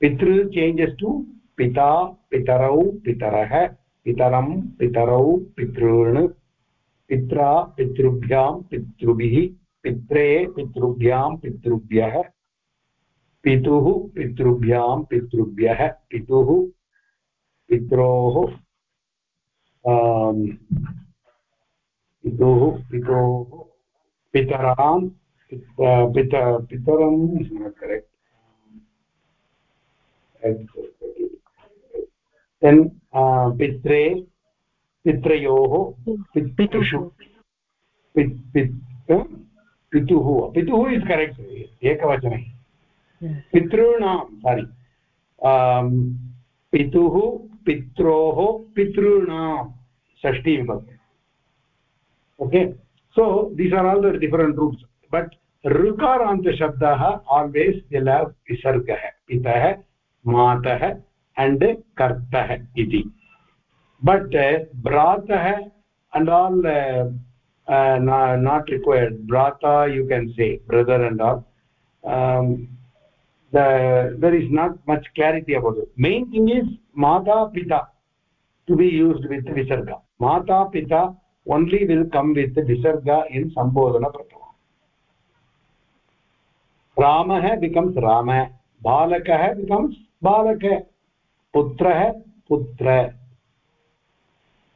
pitru changes to pita pitarau pitarah pitaram pitarau pitrun pitra pitrubhyam pitrubih pitrubhyam pitrubhyah पितुः पितृभ्यां पितृभ्यः पितुः पित्रोः पितुः पितोः पितरां पित पितरं correct then पित्रे पित्रयोः पितृषु पितुः पितुः इस् करेक्ट् एकवचने पितॄणां सारि पितुः पित्रोः पितॄणां षष्ठी विभक्ति. Okay so these are all the different roots but ऋकारान्तशब्दाः always दिलाव् विसर्गः पितः मातः अण्ड् कर्तः इति बट् भ्रातः अण्ड् आल् नाट् रिक्वैर्ड् भ्राता you can say brother and all there is not much clarity about main thing is माता पिता टु बि यूस्ड् वित् विसर्ग माता पिता ओन्ली विल् कम् वित् विसर्ग इन् सम्बोधनप्रथम ramah becomes rama balakah becomes balaka putrah putra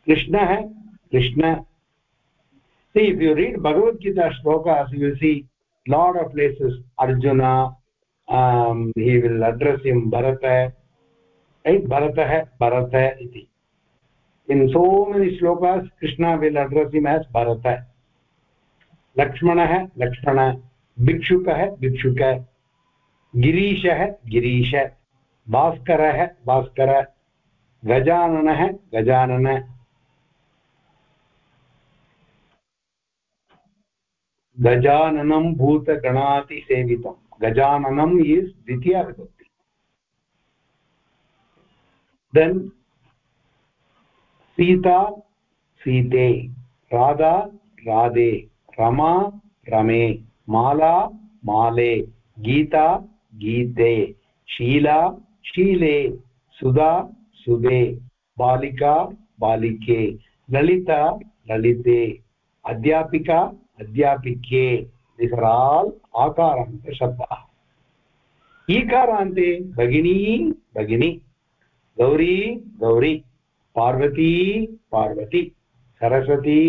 krishnah krishna see if you read bhagavad gita shlokas you will see lot of places arjuna um, he will address him bharata right bharatah bharata iti in so many shlokas krishna will address him as bharata lakshmanah lakshmana bhikshukah bhikshukah गिरीशः गिरीश भास्करः भास्कर गजाननः गजानन। गजाननं भूतगणातिसेवितं गजाननम् is द्वितीया विभक्ति। Then Sita, सीते, राधा, राधे, रमा, रमे। माला, माले, गीता, गीते, शीला, शीले, सुधा, सुधे, बालिका, बालिके, ललिता, ललिते, अध्यापिका, अध्यापिके दिस् आर् आल् आकारान्तशब्दाः ईकारान्ते, भगिनी भगिनी, गौरी गौरी, पार्वती पार्वती, सरस्वती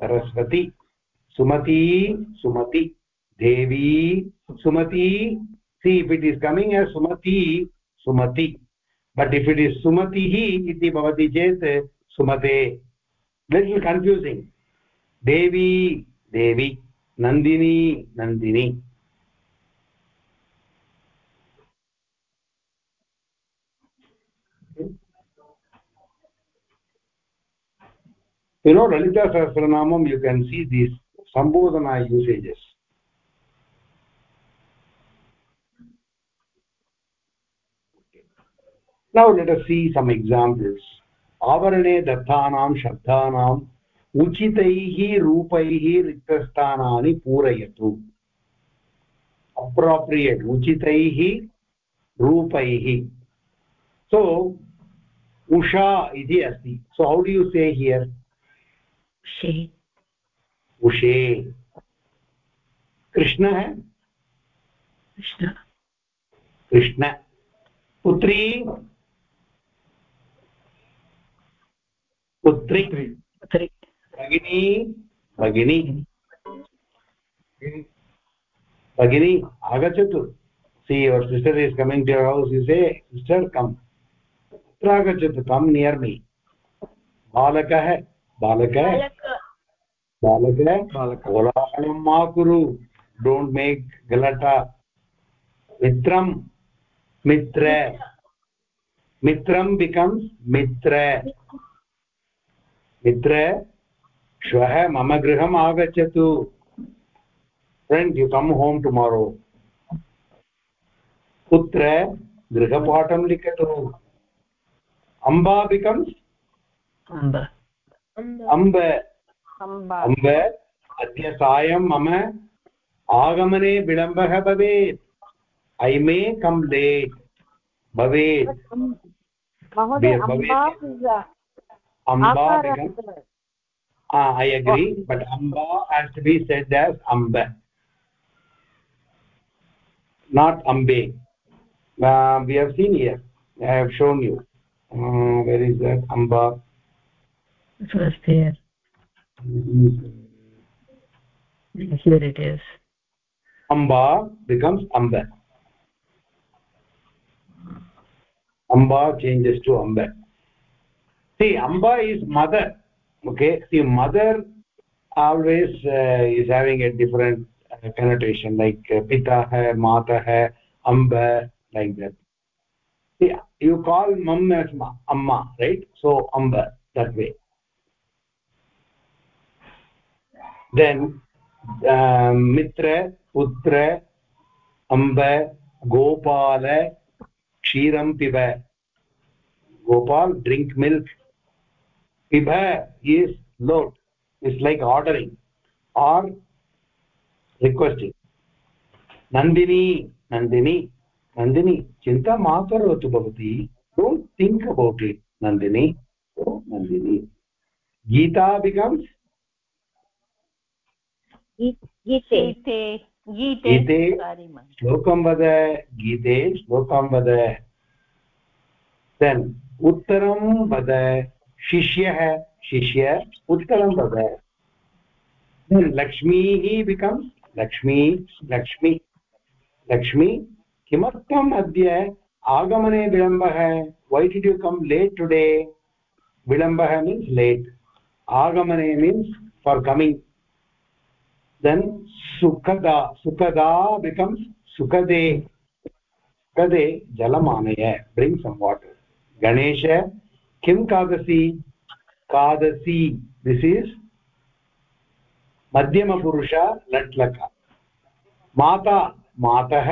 सरस्वती, सुमती, सुमति। देवी सुमति see if it is coming as sumati sumati but if it is sumatihi iti bhavati chet sumate little confusing devi devi nandini nandini you know lalita sahasranamam you can see these sambodhana usages now let us see some examples आभरणे दत्तानां शब्दानाम् उचितैः रूपैः रिक्तस्थानानि पूरयतु appropriate उचितैः रूपैः so usha iti asti so how do you say here she ushe Krishna है कृष्ण कृष्ण पुत्री पुत्री। पुत्री। भगिनी। भगिनी। भगिनी आगच्छतु। See your sister is coming to your house you say sister come अत्र आगच्छतु कम् नियर् मी बालकः बालक बालक। कोलाहलं मा कुरु। डोण्ट् मेक् गलटा मित्रं। मित्र। मित्रं। बिकम्स् मित्र। मित्र श्वः मम गृहम् आगच्छतु। Friend you come home tomorrow पुत्र गृहपाठं लिखतु। अम्बा बिकम्स् अम्ब अम्ब अम्ब अद्य सायं मम आगमने विलम्बः भवेत् ऐ मे कम् लेट् भवेत् amba becomes ah i agree but amba has to be said as amba not ambe. Uh, we have seen here. I have shown you. Uh, where is that? Amba. It was there. Here it is. Amba becomes amba amba changes to amba see amba is mother okay see mother always uh, is having a different uh, connotation like uh, pita hai mata hai amba like that see you call mom as ma, amma right so amba that way then um, mitra putra amba gopala kshiram piba gopal drink milk pibha is load is like ordering or requesting nandini nandini nandini chinta ma karotu bhavati don't think about it nandini so nandini geeta becomes गीते गीते श्लोकं वद गीते श्लोकं वद then उत्तरं वद शिष्यः शिष्य उत्तरं वद लक्ष्मीः बिकम्स् लक्ष्मी लक्ष्मी लक्ष्मी किमर्थम् अद्य आगमने विलम्बः? Why did you come late today विलम्बः मीन्स् लेट् आगमने means for coming then sukada sukada becomes sukade कदे जलमानय। ब्रिङ्ग् सम् वाटर् गणेश किं खादसि खादसि दिस् इस् मध्यमपुरुष लट्लक। माता, मातः,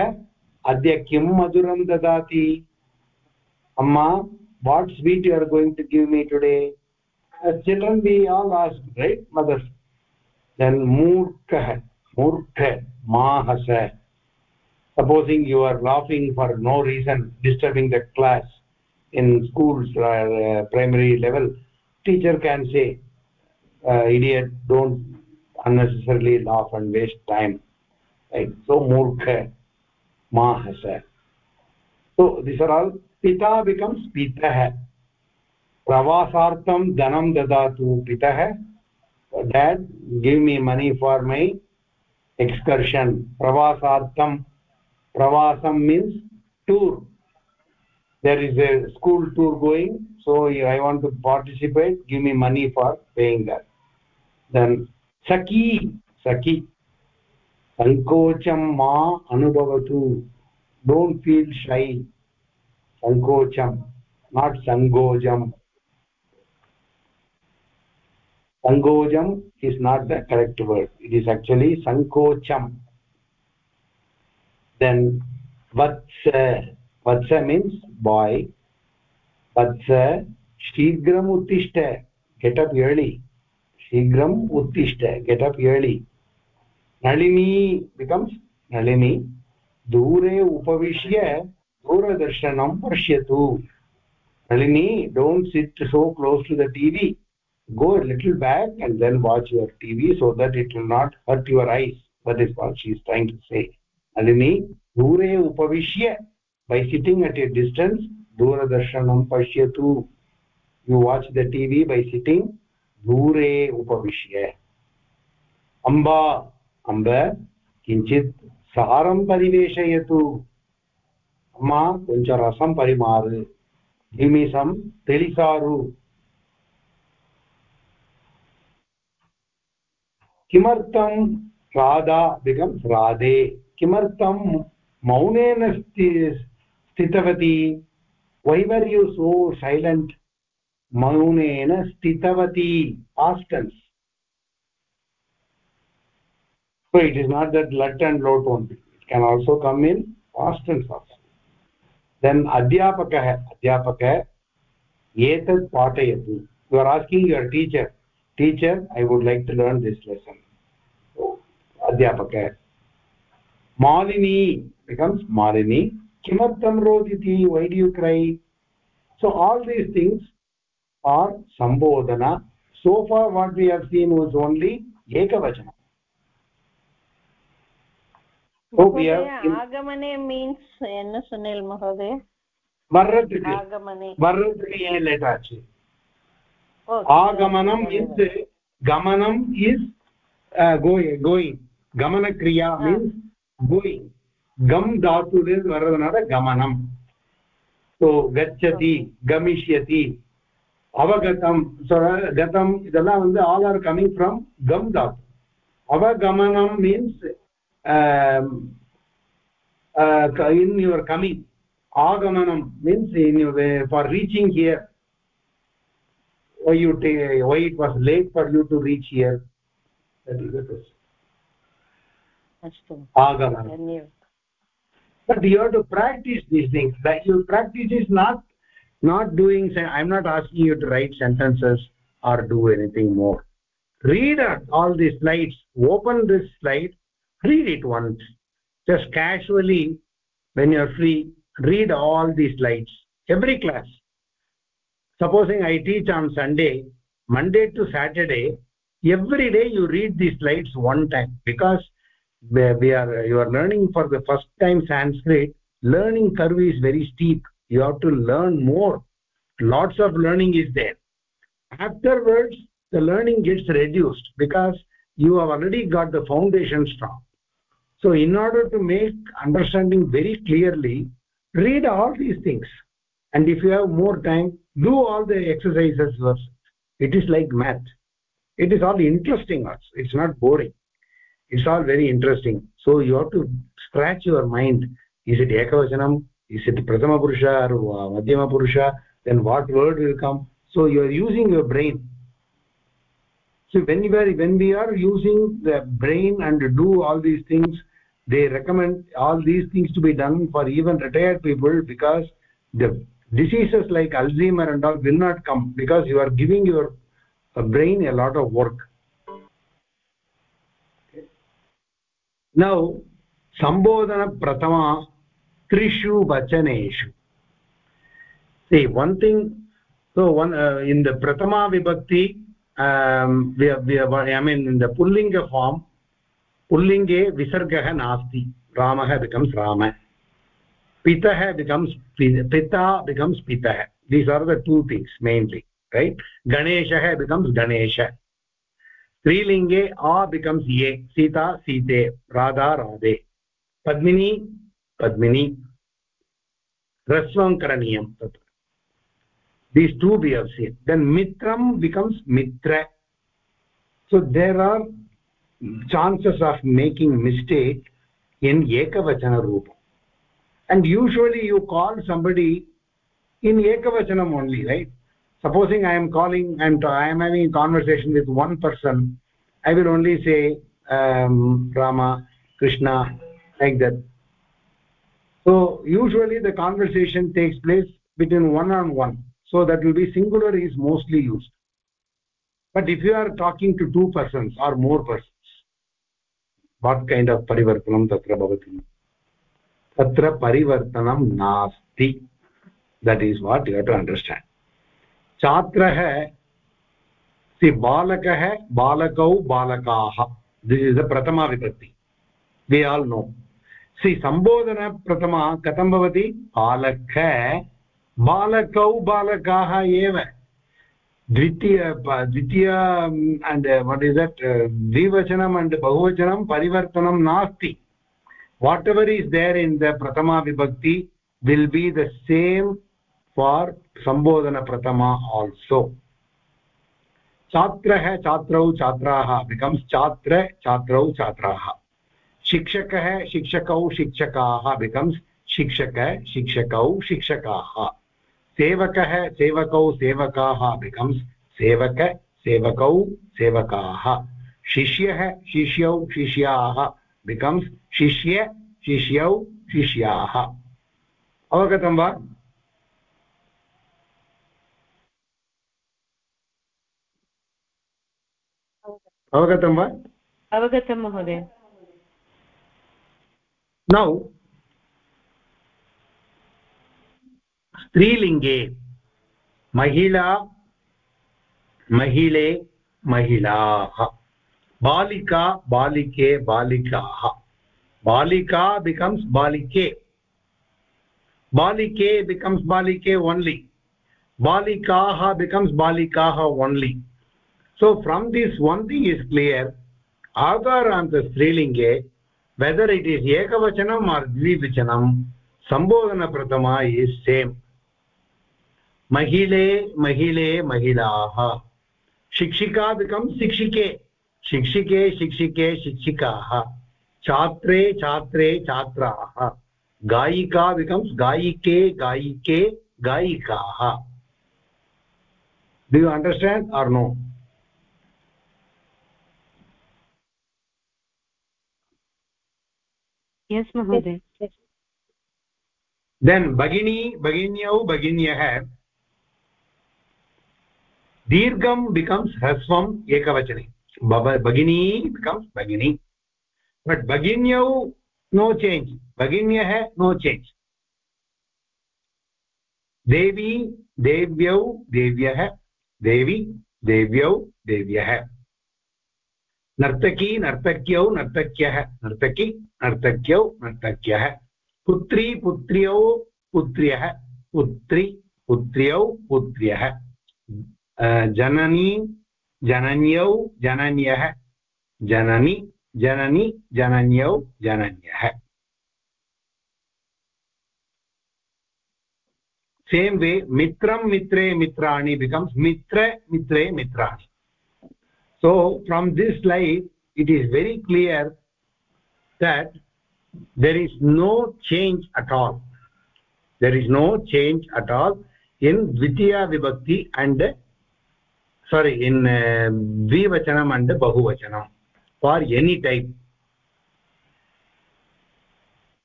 अद्य किं मधुरं ददाति? अम्मा what sweet you are going to give me today children be all as right mothers then मूर्खः मूर्ख माहस supposing you are laughing for no reason disturbing the class in schools uh, primary level teacher can say uh, idiot don't unnecessarily laugh and waste time right so murkha mahasa so these are all pita becomes pitah प्रवासार्थं धनं ददातु पितः dad give me money for my excursion pravasartham pravasam means tour there is a school tour going so i want to participate. Give me money for paying that. Then saki saki. Sankocham ma anubhavatu. Don't feel shy. Sankocham not sangojam. Sangojam is not the correct word. It is actually sankocham. Then vatsa. Vatsa means boy vatsa shigram uttishta get up early shigram uttishta get up early nalini becomes nalini dure upavishya दूरदर्शनं पश्यतु nalini don't sit so close to the tv go a little back and then watch your tv so that it will not hurt your eyes that is what she is trying to say alini dure upavishya by sitting at a distance. दूरदर्शनं पश्यतु you watch the TV by sitting दूरे उपविश्य अम्बा अम्ब किञ्चित् सारं परिवेशयतु अम्मा कोञ्च रसं परिमारु निमिषं तेलिसारु किमर्थं Radha becomes Radhe किमर्थं मौनेन स्थितवती why were you so silent मौनेन स्थितवती आस्टन्स् so it is not that lut and lot only it can also come in past tense also then adhyapakah adhyapakah etat patayatu you are asking your teacher teacher i would like to learn this lesson अध्यापक Malini becomes malini kimartam roditi why do you cry so all these things are sambodhana so far what we have seen was only ekavachana so we have agamane means enna sunil mahoday varrat agamane varrat kriya later agamanam means gamanam is uh, going going gamana kriya means going गम धातु वर्धनाद गमनम्। सो गच्छति गमिष्यति अवगतम्। गतम् इदेल्लाम् one all are coming from गम् धातु। अवगमनम् means in your coming आगमनम् means in your for reaching here but you have to practice these things. That practice is not not doing i'm not asking you to write sentences or do anything more. Read all these slides. Open this slide. Read it once. Just casually when you're free read all these slides. Every class. Supposing i teach on sunday monday to saturday every day you read these slides one time because we are you are learning for the first time sanskrit learning curve is very steep. You have to learn more. Lots of learning is there. Afterwards the learning gets reduced because you have already got the foundation strong so in order to make understanding very clearly read all these things. And if you have more time do all the exercises first it is like math. It is all interesting also. It's not boring it's all very interesting. So you have to scratch your mind. Is it ekavachanam? Is it prathama purusha or madhyama purusha? Then what word will come? So you are using your brain. So when we are when we are using the brain and do all these things they recommend all these things to be done for even retired people because the diseases like alzheimer and all will not come because you are giving your brain a lot of work now सम्बोधनप्रथमा त्रिषु वचनेषु one thing so one in the प्रथमा विभक्ति I mean in the पुल्लिङ्ग form पुल्लिङ्गे विसर्गः नास्ति रामः becomes Ram पितः becomes पिता becomes पितः these are the two things mainly right गणेशः बिकम्स् गणेश स्त्रीलिंगे आ बिकम्स् ये, सीता, सीते, राधा, राधे। पद्मिनी पद्मिनी। ह्रस्वं करणीयं तत् दीस् टु बि अर् सी देन् मित्रं becomes Mitra. So there are chances of making mistake in एकवचनरूपम् and usually you call somebody in एकवचनम् only right supposing i am calling and i am having a conversation with one person i will only say um, rama krishna like that. So usually the conversation takes place between one on one. So that will be singular is mostly used. But if you are talking to two persons or more persons what kind of parivartanam tatra bhavati? Tatra parivartanam nasti. That is what you have to understand छात्रः सि बालकः, बालकौ बालकाः। This is the प्रथमा विभक्ति we all no सि सम्बोधनप्रथमा कथं भवति? बालक, बालकौ बालकाः एव। द्वितीय द्वितीय अण्ड् वट् इस् दट् द्विवचनम् अण्ड् बहुवचनं परिवर्तनं नास्ति। Whatever is there in the प्रथमा विभक्ति will be the same for सम्बोधनप्रथमा also छात्रः छात्रौ छात्राः बिकम्स् छात्र, छात्रौ छात्राः. शिक्षकः शिक्षकौ शिक्षकाः बिकम्स् शिक्षक, शिक्षकौ शिक्षकाः. सेवकः सेवकौ सेवकाः बिकम्स् सेवक, सेवकौ सेवकाः. शिष्यः शिष्यौ शिष्याः बिकम्स् शिष्य, शिष्यौ शिष्याः. अवगतं वा? अवगतं वा? अवगतं महोदय। नौ स्त्रीलिङ्गे महिला महिले महिलाः बालिका बालिके बालिकाः। बालिका बिकम्स् बालिके। बालिके बिकम्स् बालिके ओन्लि बालिकाः बिकम्स् बालिकाः only so from this one thing is clear agaranta strilinge whether it is ekavachanam or dvivachanam sambodhana prathama is same mahile mahile mahilaah शिक्षिका शिक्षिके शिक्षिके शिक्षिके छात्रे छात्रे छात्राः गायिका बिकम्स् गायिके गायिके गायिकाः do you understand or no mahoday. Then bagini baginyau baginyah दीर्घं becomes ह्रस्वम् एकवचने भगिनी बिकम्स् भगिनी बट् भगिन्यौ नो चेञ्ज् भगिन्यः नो चेञ्ज् देवी देव्यौ देव्यः देवी देव्यौ देव्यः नर्तकी नर्तक्यौ नर्तक्यः नर्तकी नर्तक्यौ नर्तक्यः पुत्री पुत्र्यौ पुत्र्यः पुत्री पुत्र्यौ पुत्र्यः जननी जनन्यौ जनन्यः जननि जननि जनन्यौ जनन्यः सेम् वे मित्रं मित्रे मित्राणि बिकम्स् मित्र मित्रे मित्राणि। So from this slide it is very clear that there is no change at all. There is no change at all in dvitiya vibhakti and sorry in uh, dvivachanam and bahuvachanam for any type.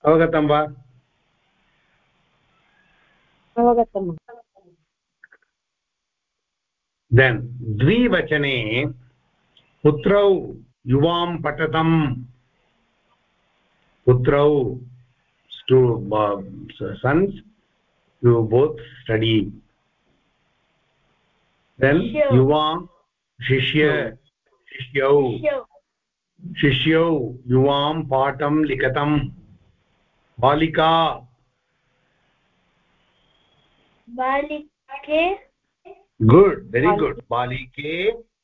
Avagatam va? Avagatam. Then dvivachane पुत्रौ युवां पठतं पुत्रौ sons you both study then युवां शिष्य शिष्यौ शिष्यौ युवां पाठं लिखतं बालिका बालिके गुड् वेरि गुड् बालिके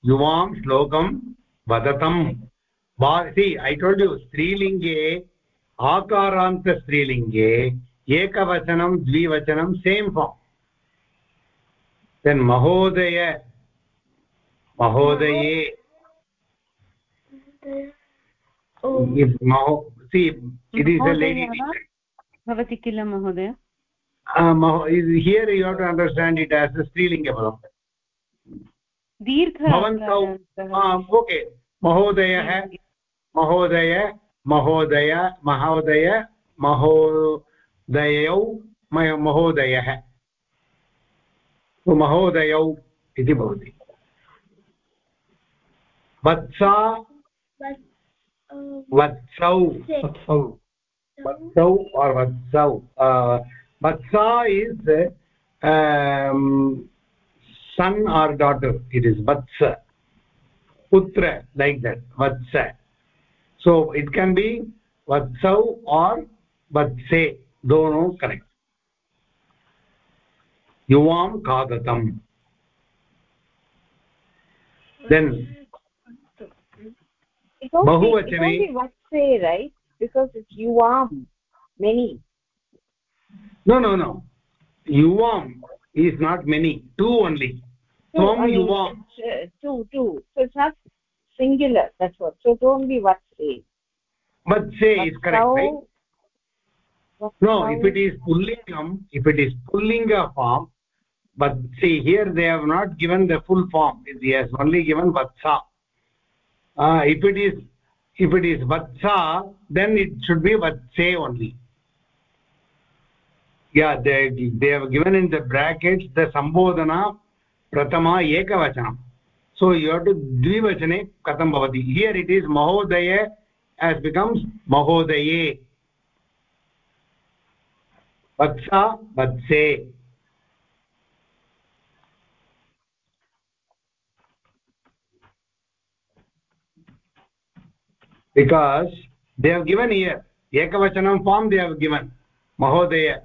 युवां श्लोकं वदतं सि ऐ टोल्ड् यु स्त्रीलिङ्गे आकारान्तस्त्रीलिङ्गे एकवचनं द्विवचनं सेम् फार्म् देन् महोदय महोदये भवति किल महोदय? Here you have to understand it as स्त्रीलिङ्गे पदम् दीर्घ भवन्तौ ओके। महोदयः महोदय महोदय महोदय महोदयौ महोदयः। महोदयौ इति भवति। वत्सा वत्सौ। वत्सौ। वत्सौ or vatsau uh, is um, son or daughter? It is vatsa. Putra like that vatsa. So it can be vatsau or vatse. Dono correct. Yuvam kadatam then bahuvachane what say right? Because it's yuvam. Many. No no no. Yuvam is not many. Two only tvam yuvam uh, two two so it's not singular that's what. So don't be what say? But say is correct right? no if it is pullingam if it is pullinga form but see here they have not given the full form. He has only given vatsa. Uh, if it is if it is vatsa then it should be vatse only. Yeah they they have given in the brackets the sambodhana prathama ekavachanam so you have to dvivachane katam bhavati here it is mahodaya as becomes mahodaye vatsa vatse because they have given here ekavachanam form they have given mahodaya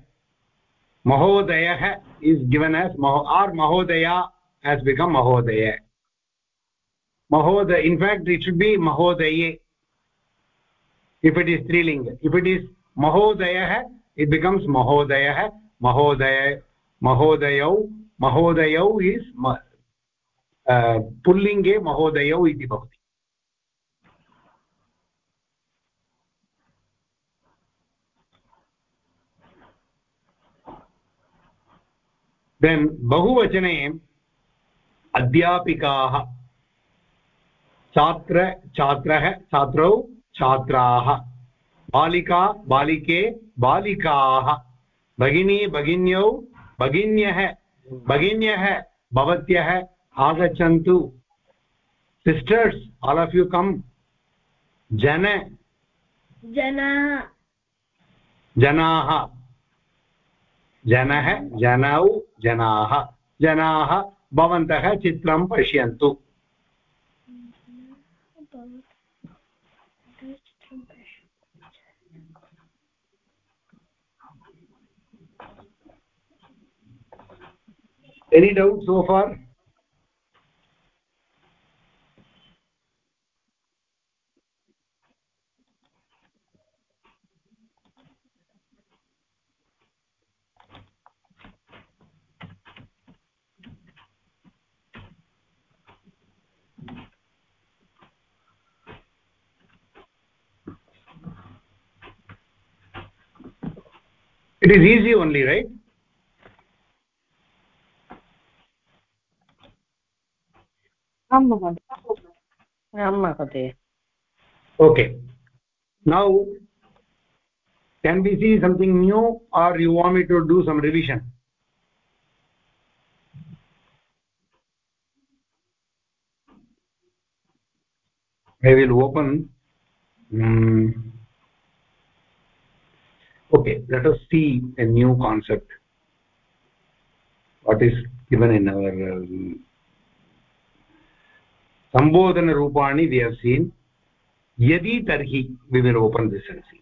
mahodayah is given as or mahodaya has become mahodaya mahodaya in fact it should be mahodaye if it is strilinga if it is mahodayah it becomes mahodayah mahodaya mahodayau mahodayau is uh, pullinge mahodayau iti bhavati then बहुवचने अध्यापिकाः छात्र छात्रः छात्रौ छात्राः बालिका बालिके बालिकाः भगिनी भगिन्यौ भगिन्यः भगिन्यः भवत्यः आगच्छन्तु sisters all of you come जन जनाः जनाः जनः जनौ जनाः। जनाः भवन्तः चित्रं पश्यन्तु। Any doubt so far? it is easy only right आं महोदय आं महोदय okay now can we see something new or you want me to do some revision i will open um, okay let us see a new concept what is given in our um, sambodhana rupani we have seen yadi tarhi we will open this and see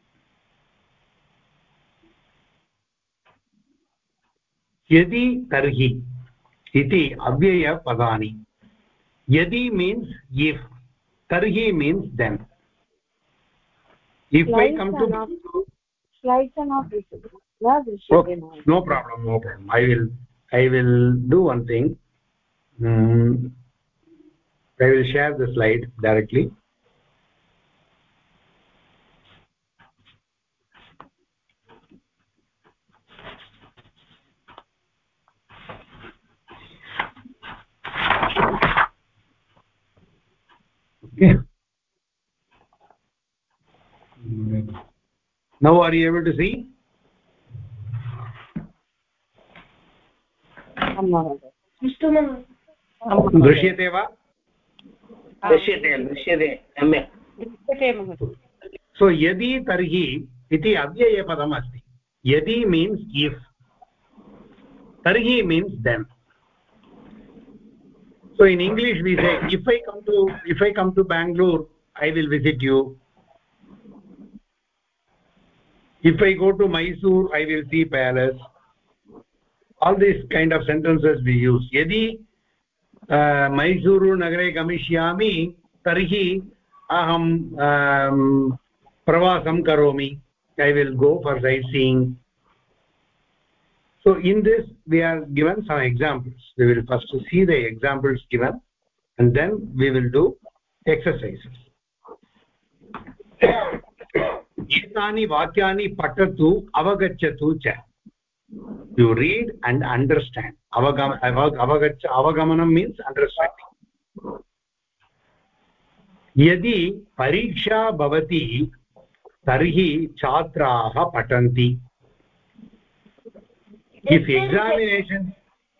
यदि तर्हि इति अव्ययपदानि यदि means if tarhi means then if Slides i come to not- not visible no okay. no problem no problem. I will i will do one thing. Mm, i will share the slide directly. Yeah now are you able to see आं महोदय अस्तु महोदय आं महोदय। दृश्यते वा दृश्यते दृश्यते सम्यक् दृश्यते महोदय so yadi tarhi iti avyaya asti yadi means if tarhi means then so in english we say if i come to if i come to bangalore i will visit you if i go to mysore i will see palace. All these kind of sentences we use. Yadi mysuru nagare gamishyami tarhi aham um, pravasam karomi. I will go for sightseeing. So in this we are given some examples. We will first see the examples given and then we will do exercises एतानि वाक्यानि पठतु अवगच्छतु च you read and understand avagam avagach avagamanam means understanding यदि परीक्षा भवति तर्हि छात्राः पठन्ति if examination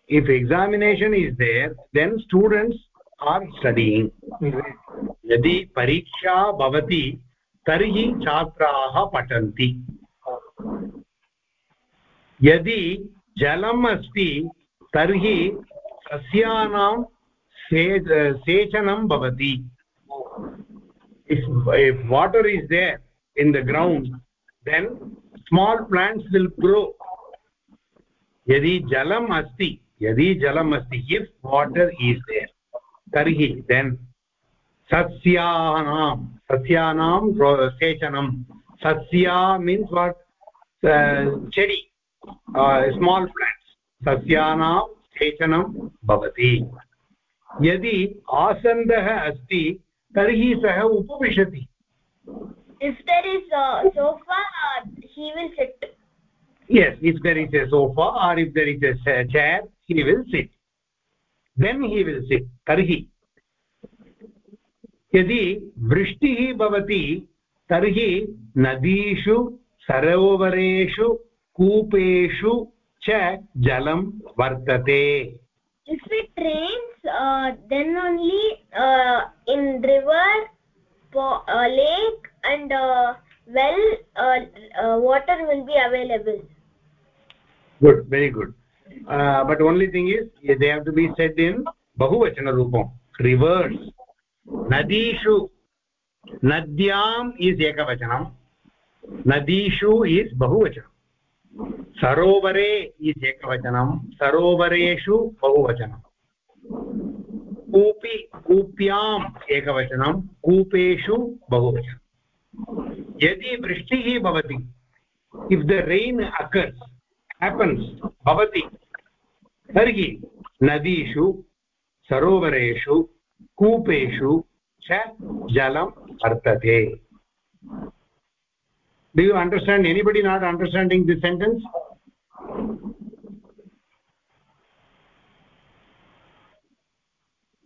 if examination is there then students are studying यदि परीक्षा भवति तर्हि छात्राः पठन्ति। यदि जलम अस्ति, तर्हि सस्यानां से सेचनं भवति। Water is there in the ground then small plants will grow यदि जलम् अस्ति, यदि जलम् अस्ति इफ् वाटर इस् देर् तर्हि देन् सस्यानां सस्यानां सेचनं सस्या means what uh, chedi uh, small plants सस्यानां सेचनं भवति यदि आसन्दः अस्ति तर्हि सः उपविशति if there is a sofa uh, he will sit yes if there is a sofa or if there is a chair he will sit then he will sit tarhi यदि वृष्टिः भवति तर्हि नदीषु सरोवरेषु कूपेषु च जलं वर्तते। If it rains then only in river lake and well water will good very good but only thing is they have to be set in बहुवचनरूपं rivers nadishu nadyam is ekavachanam nadishu is bahuvachanam सरोवरे is एकवचनं सरोवरेषु बहुवचनं कूपि, कूप्याम् एकवचनं कूपेषु बहुवचनं यदि वृष्टिः भवति if the rain occurs happens भवति, तर्हि नदीषु, सरोवरेषु कूपेषु च जलं वर्तते. Do you understand anybody not understanding this sentence?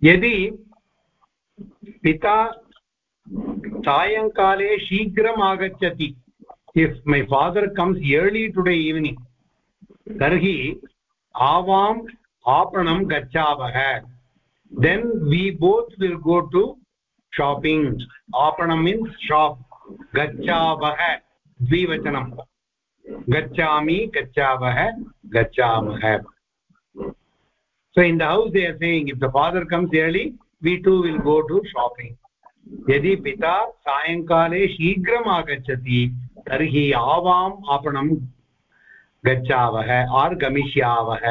यदि पिता सायङ्काले शीघ्रम् आगच्छति if my father comes early today evening तर्हि आवाम् आपणं गच्छावः। Then we both will go to shopping आपणं मीन्स् शाप् गच्छावः द्विवचनं गच्छामि गच्छावः गच्छामः so, in the house they are saying, if the father comes early, we too will go to shopping. यदि पिता सायङ्काले शीघ्रम् आगच्छति तर्हि आवाम् आपणं गच्छावः आर् गमिष्यावः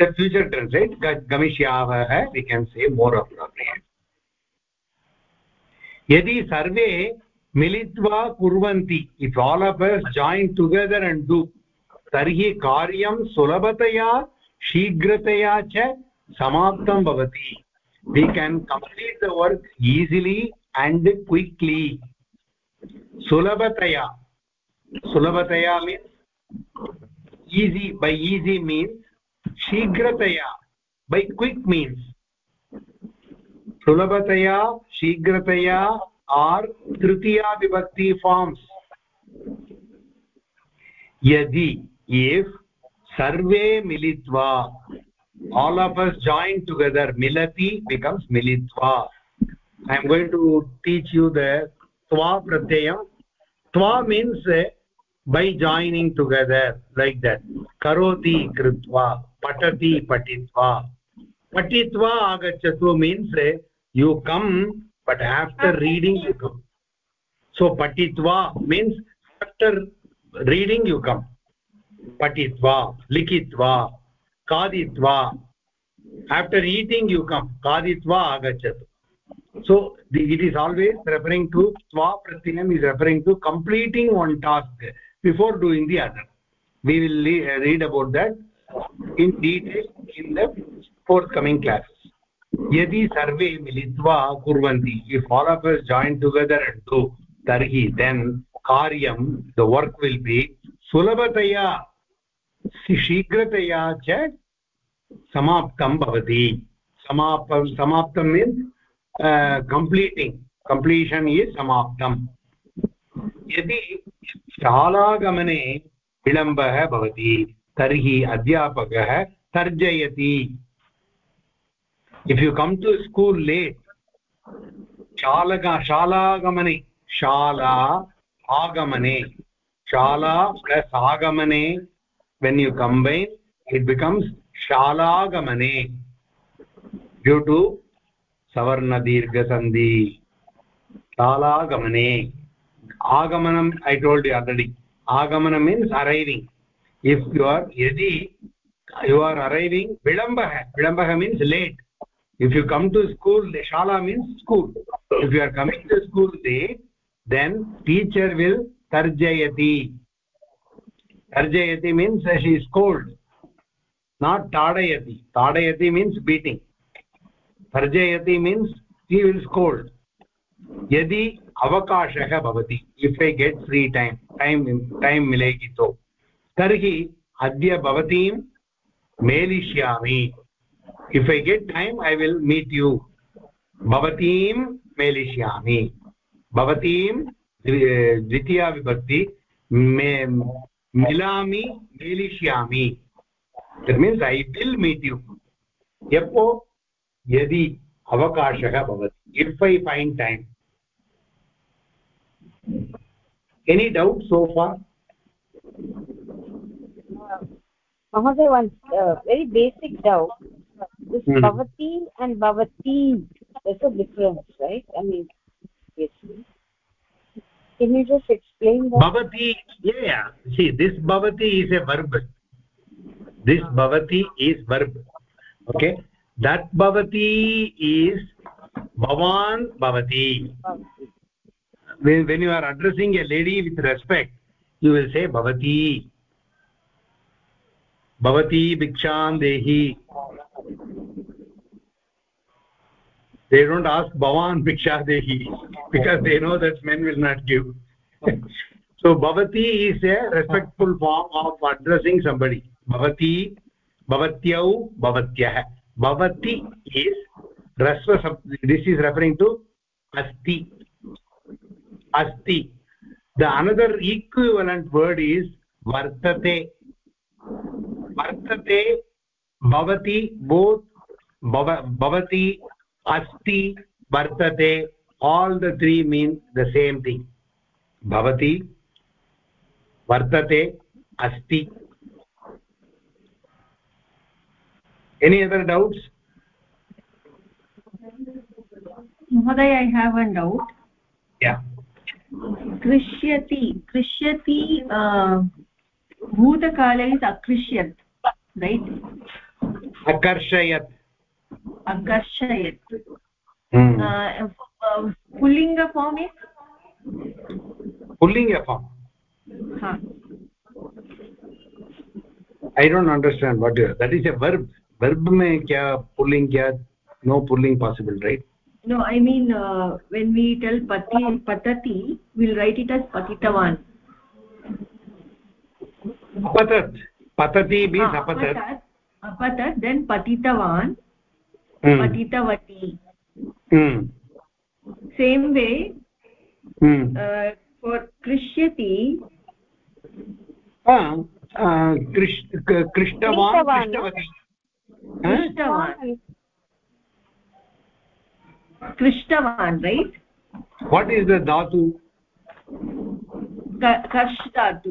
the future tense right गमिष्यावः we can say more appropriate यदि सर्वे मिलित्वा कुर्वन्ति if all of us join together and do तर्हि कार्यं सुलभतया शीघ्रतया च समाप्तं भवति we can complete the work easily and quickly sulabhataya sulabhataya means easy by easy means shigrataya by quick means sulabhataya shigrataya are tritiya vibhakti forms yadi if sarve militva all of us join together milati becomes militva i am going to teach you the twa pratyayam twa means uh, by joining together like that karoti krutva पठति पठित्वा। पठित्वा आगच्छतु means you come but after reading you come so पठित्वा means after reading you come पठित्वा लिखित्वा खादित्वा after eating you come खादित्वा आगच्छतु। So it is always referring to त्वा प्रत्ययम् is referring to completing one task before doing the other we will read about that in detail in the forthcoming class यदि सर्वे मिलित्वा कुर्वन्ति if all of us join together and to तर्हि then कार्यं the work will be सुलभतया, शीघ्रतया च समाप्तं भवति. समाप समाप्तं मीन्स् कम्प्लीटिङ्ग् कम्प्लीशन् इस् समाप्तम् यदि शालागमने विलम्बः भवति तरी अध्यापक तर्जयति। If you come to school late चालक शालागमने, शाला आगमने, शाला प्लस् आगमने when you combine it becomes शालागमने due to सवर्णदीर्घसन्धि शालागमने। आगमनम् ऐ टोल्ड् यु आल्रेडि आगमनं means arriving if you are yadi you are arriving vilambah vilambah means late if you come to school shala means school if you are coming to school late then teacher will tarjayati tarjayati means she is cold not tadayati tadayati means beating tarjayati means she will scold यदि अवकाशः भवति if I get free time time time मिलेगि तो तर्हि अद्य भवतीं मेलिष्यामि. If I get time I will meet you भवतीं मेलिष्यामि. भवतीं द्वितीया विभक्ति मे, मिलामि, मेलिष्यामि. That means I will meet you यदि अवकाशः भवति if I find any doubt so far Mahoday, one uh, very basic doubt. This hmm. bhavati and bhavati, there's a difference, right? I mean, basically. Can you just explain that? Bhavati, yeah, yeah. See, this bhavati is a verb. This bhavati is verb. Okay? That bhavati is bhavan bhavati. When, when you are addressing a lady with respect, you will say bhavati. भवती भिक्षां देहि। दे don't ask भवान् भिक्षा देहि because they know that man will not give so भवती is a respectful form of addressing somebody भवती, भवत्यौ, भवत्यः। भवति इस् ह्रस्व दिस् इस् रेफरिङ्ग् टु अस्ति। अस्ति। The another equivalent word is वर्तते। वर्तते भवति बोत् भवति अस्ति वर्तते all the three means the same thing भवति वर्तते अस्ति। एनि अदर् डौट्स् महोदय ऐ हेव् अन् डौट् कृष्यति कृष्यति भूतकाले अकृष्यत्। रैट् akarshayat अकर्षयत् hmm. uh, पुल्लिङ्ग form is pulling form huh. i don't understand what you that is a verb verb mein kya pulling kya no pulling possible right no i mean uh, when we tell pati patati we'll write it as patitavan apatat पतति हाँ, अपतत् then पतितवान्। पतितवती। Same way uh, कृष्यति। कृष्टवान् कृष्टवान्। Right what is the धातु कर्ष् धातु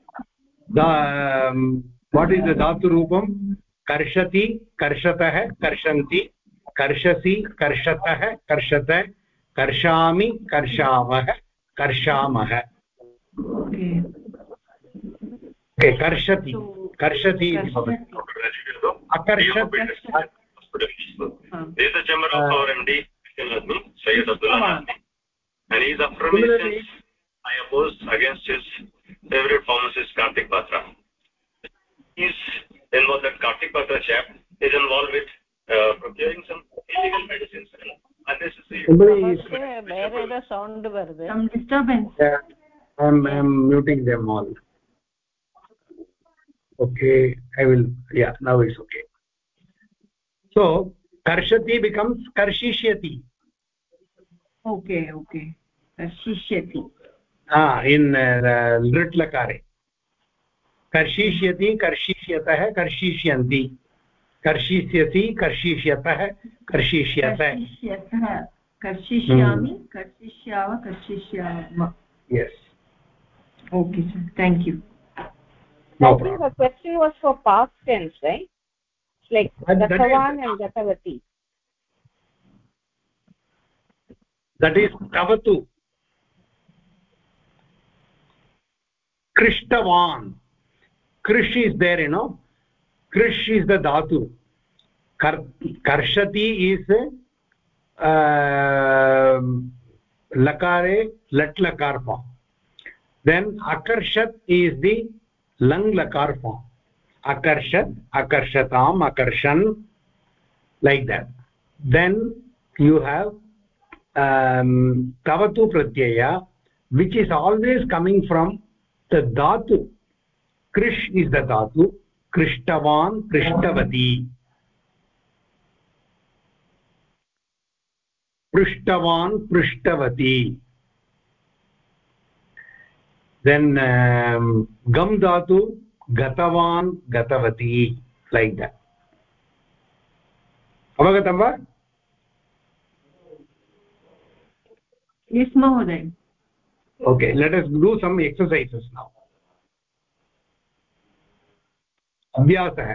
वाट् इस् द धातुरूपं कर्षति कर्षतः कर्षन्ति कर्षसि कर्षतः कर्षत कर्षामि कर्षावः कर्षामः कर्षति कर्षति अकर्षत् favorite pharmacist Kartik Batra. He's involved that Kartik Batra chap is involved with uh, procuring some illegal medicines and unnecessary. Some disturbance. Yeah. I'm, I'm muting them all. Okay, I will, yeah, now it's okay. So, karshati becomes karshishyati. Okay, okay. Karshishyati. In लृट्लकारे कर्षिष्यति कर्षिष्यतः कर्षिष्यन्ति। कर्षिष्यति कर्षिष्यतः कर्षिष्यत। कर्षिष्यामि कर्षिष्याव कर्षिष्याम okay thank you that is भवतु krishtavan krish is there you know krish is the dhatu Kar karshati is uh, lakare lat lakar form then akarshat is the lang lakar form akarshat akarshatam akarshan like that then you have um, tavatu pratyaya which is always coming from the dhatu krish is the dhatu krishtavan krishtavati पृष्टवान् पृष्टवती then um, gam dhatu gatavan gatavati like that avagatam va yes mahoday okay let us do some exercises now अभ्यासः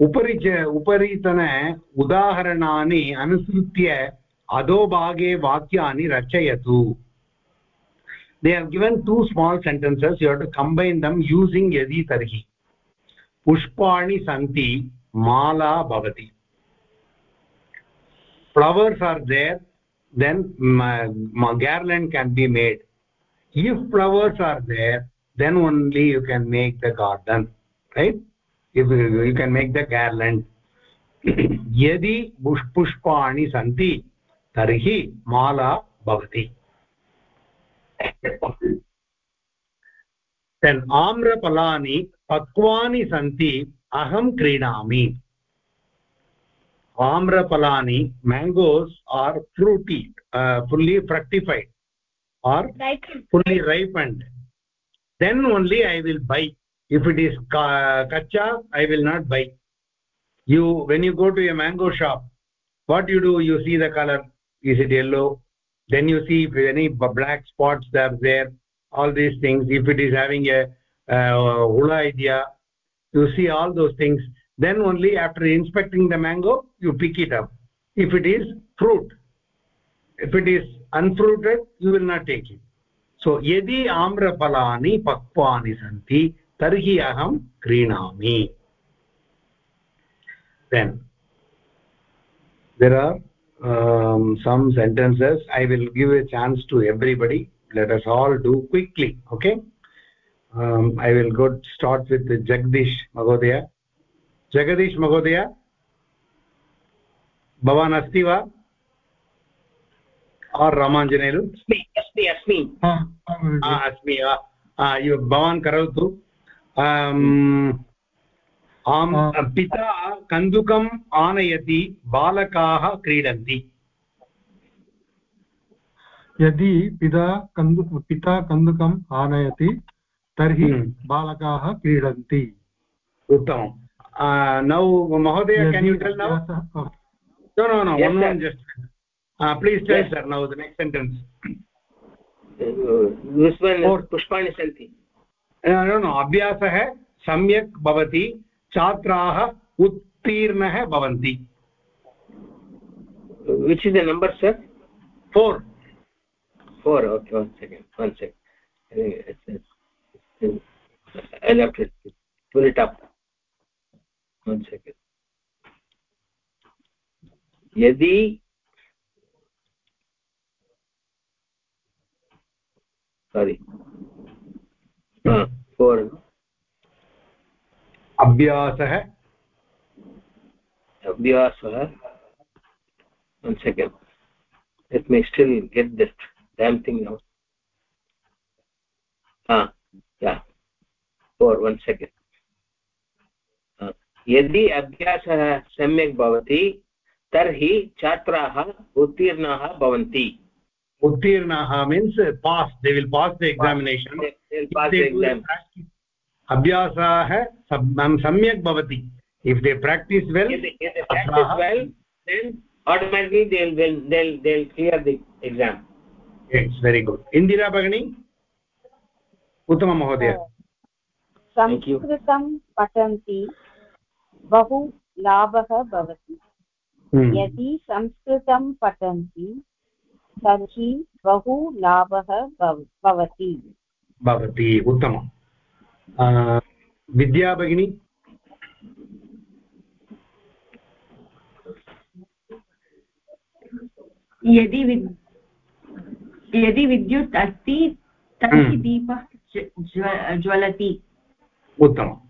उपरि च उपरितन उदाहरणानि अनुसृत्य अधोभागे वाक्यानि रचयतु they have given two small sentences you have to combine them using yadi tarhi pushpani santi mala bhavati flowers are there then garland can be made if flowers are there then only you can make the garden right if you you can make the garland यदि पुष्पाणि सन्ति तर्हि माला भवति then आम्रफलानि पक्वानि सन्ति अहं क्रीणामि आम्रफलानि are fruity uh, fully fructified or fully ripened then only i will buy. If it is kacha i will not buy. You when you go to a mango shop what you do? You see the color. Is it yellow? Then you see if any black spots are there. All these things. If it is having a uh, hula idea you see all those things. Then only after inspecting the mango you pick it up. If it is fruit if it is unfruited you will not take it so यदि आम्रफला पक्वा सी तर्हि अहं क्रीणामि then there are some sentences I will give a chance to everybody let us all do quickly okay I will go start with Jagdish महोदय जगदीश महोदय भवान् अस्ति वा आर् रामाञ्जनेलु अस्मि अस्मि अस्मि अस्मि भवान् करोतु आम् पिता कन्दुकम् आनयति बालकाः क्रीडन्ति यदि पिता कन्दु पिता कन्दुकम् आनयति तर्हि। बालकाः क्रीडन्ति उत्तमं नौ महोदय can you tell now no no no uh, please tell yes. sir now the next sentence pushpani santi no no abhyasah samyak bhavati छात्राः उत्तीर्णः भवन्ति which is the number sir four four okay one second one second pull it up one second यदि sorry four अभ्यासः अभ्यासः one second let me still get this damn thing now ah yeah for one second यदि अभ्यासः सम्यक् भवति तर्हि छात्राः उत्तीर्णाः भवन्ति उत्तीर्णाः means pass they will pass the examination अभ्यासाः सम्यक् भवति if they practise well well then automatically they'll they'll they'll they'll clear the exam it's very good indira bagini uttama mahodaya संस्कृतं पठन्ति बहु लाभः भवति यदि संस्कृतं पठन्ति तर्हि बहु लाभः भवति भवति उत्तमम् विद्या भगिनी यदि विद् यदि विद्युत् अस्ति तर्हि हम्म। दीपः ज्वलति उत्तमम्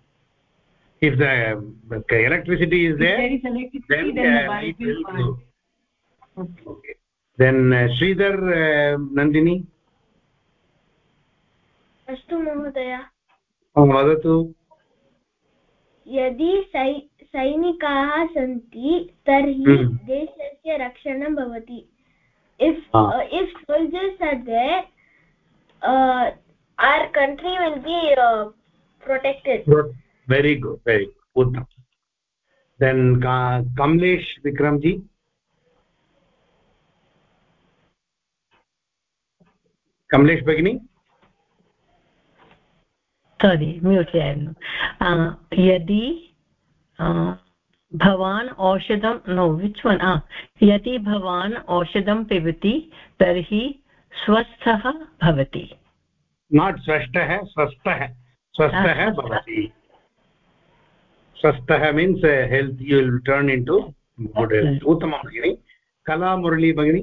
if the uh, electricity is there, there is electricity, then, then the light will burn. Okay. then uh, sridhar uh, nandini? astu यदि सै सैनिकाः सन्ति तर्हि mm. देशस्य रक्षणं भवति। If they are country will very good very good उत्तमं then Kamlesh Vikramji kamlesh भगिनी सोरि म्यूट् यदि भवान् औषधं नो विच् वन् यदि भवान् औषधं पिबति तर्हि स्वस्थः भवति नाट् स्वस्थः स्वस्थः स्वस्थः भवति स्वस्थः means health you will turn in to good health उत्तमं भगिनि कला मुरळी भगिनी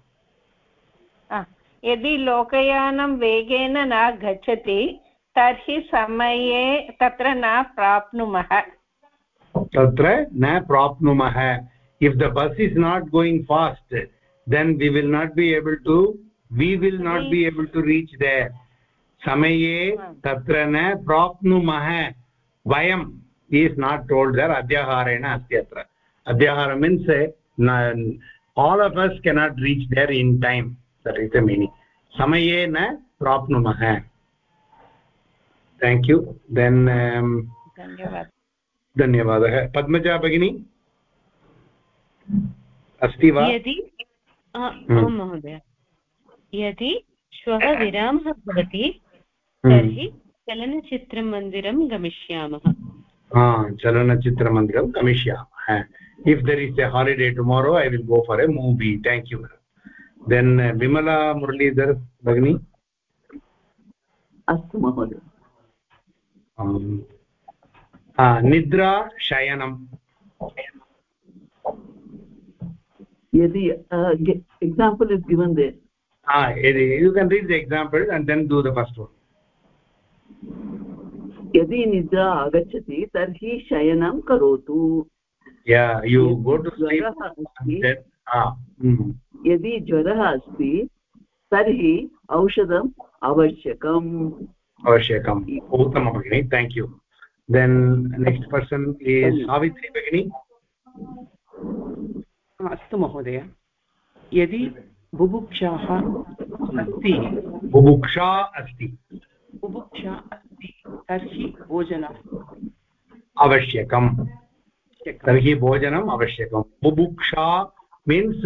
यदि लोकयानं वेगेन न गच्छति तर्हि समये तत्र न प्राप्नुमः। तत्र न प्राप्नुमः। If the bus is not going fast then we will not be able to will not be able to reach the समये तत्र न प्राप्नुमः वयम् इस् नाट् टोल्ड् दर् अध्याहारेण अस्ति अत्र अध्याहार means all of us cannot reach there in time that is the meaning न प्राप्नुमः। Thank you. Then um, धन्यवादः। धन्यवादः। पद्मजा भगिनी? अस्ति वा? यदि आ, आं महोदय। यदि श्वः विरामः भवति तर्हि चलनचित्रमन्दिरं गमिष्यामः। चलनचित्रमन्दिरं गमिष्यामः। If there is a holiday tomorrow i will go for a movie. Thank you then uh, vimala muralidhar bagini अस्तु महोदय um, ah, nidra shayanam यदि example is given there ah you can read the example and then do the first one यदि निद्रा आगच्छति तर्हि शयनं करोतु yeah you go to sleep then ah mm. यदि ज्वरः अस्ति तर्हि औषधम् आवश्यकम्। आवश्यकम्। उत्तमं भगिनि thank you then next person Savitri भगिनी? अस्तु महोदय। यदि बुभुक्षाः अस्ति बुभुक्षा अस्ति। बुभुक्षा अस्ति तर्हि भोजनम् आवश्यकं तर्हि भोजनम् आवश्यकं बुभुक्षा मीन्स्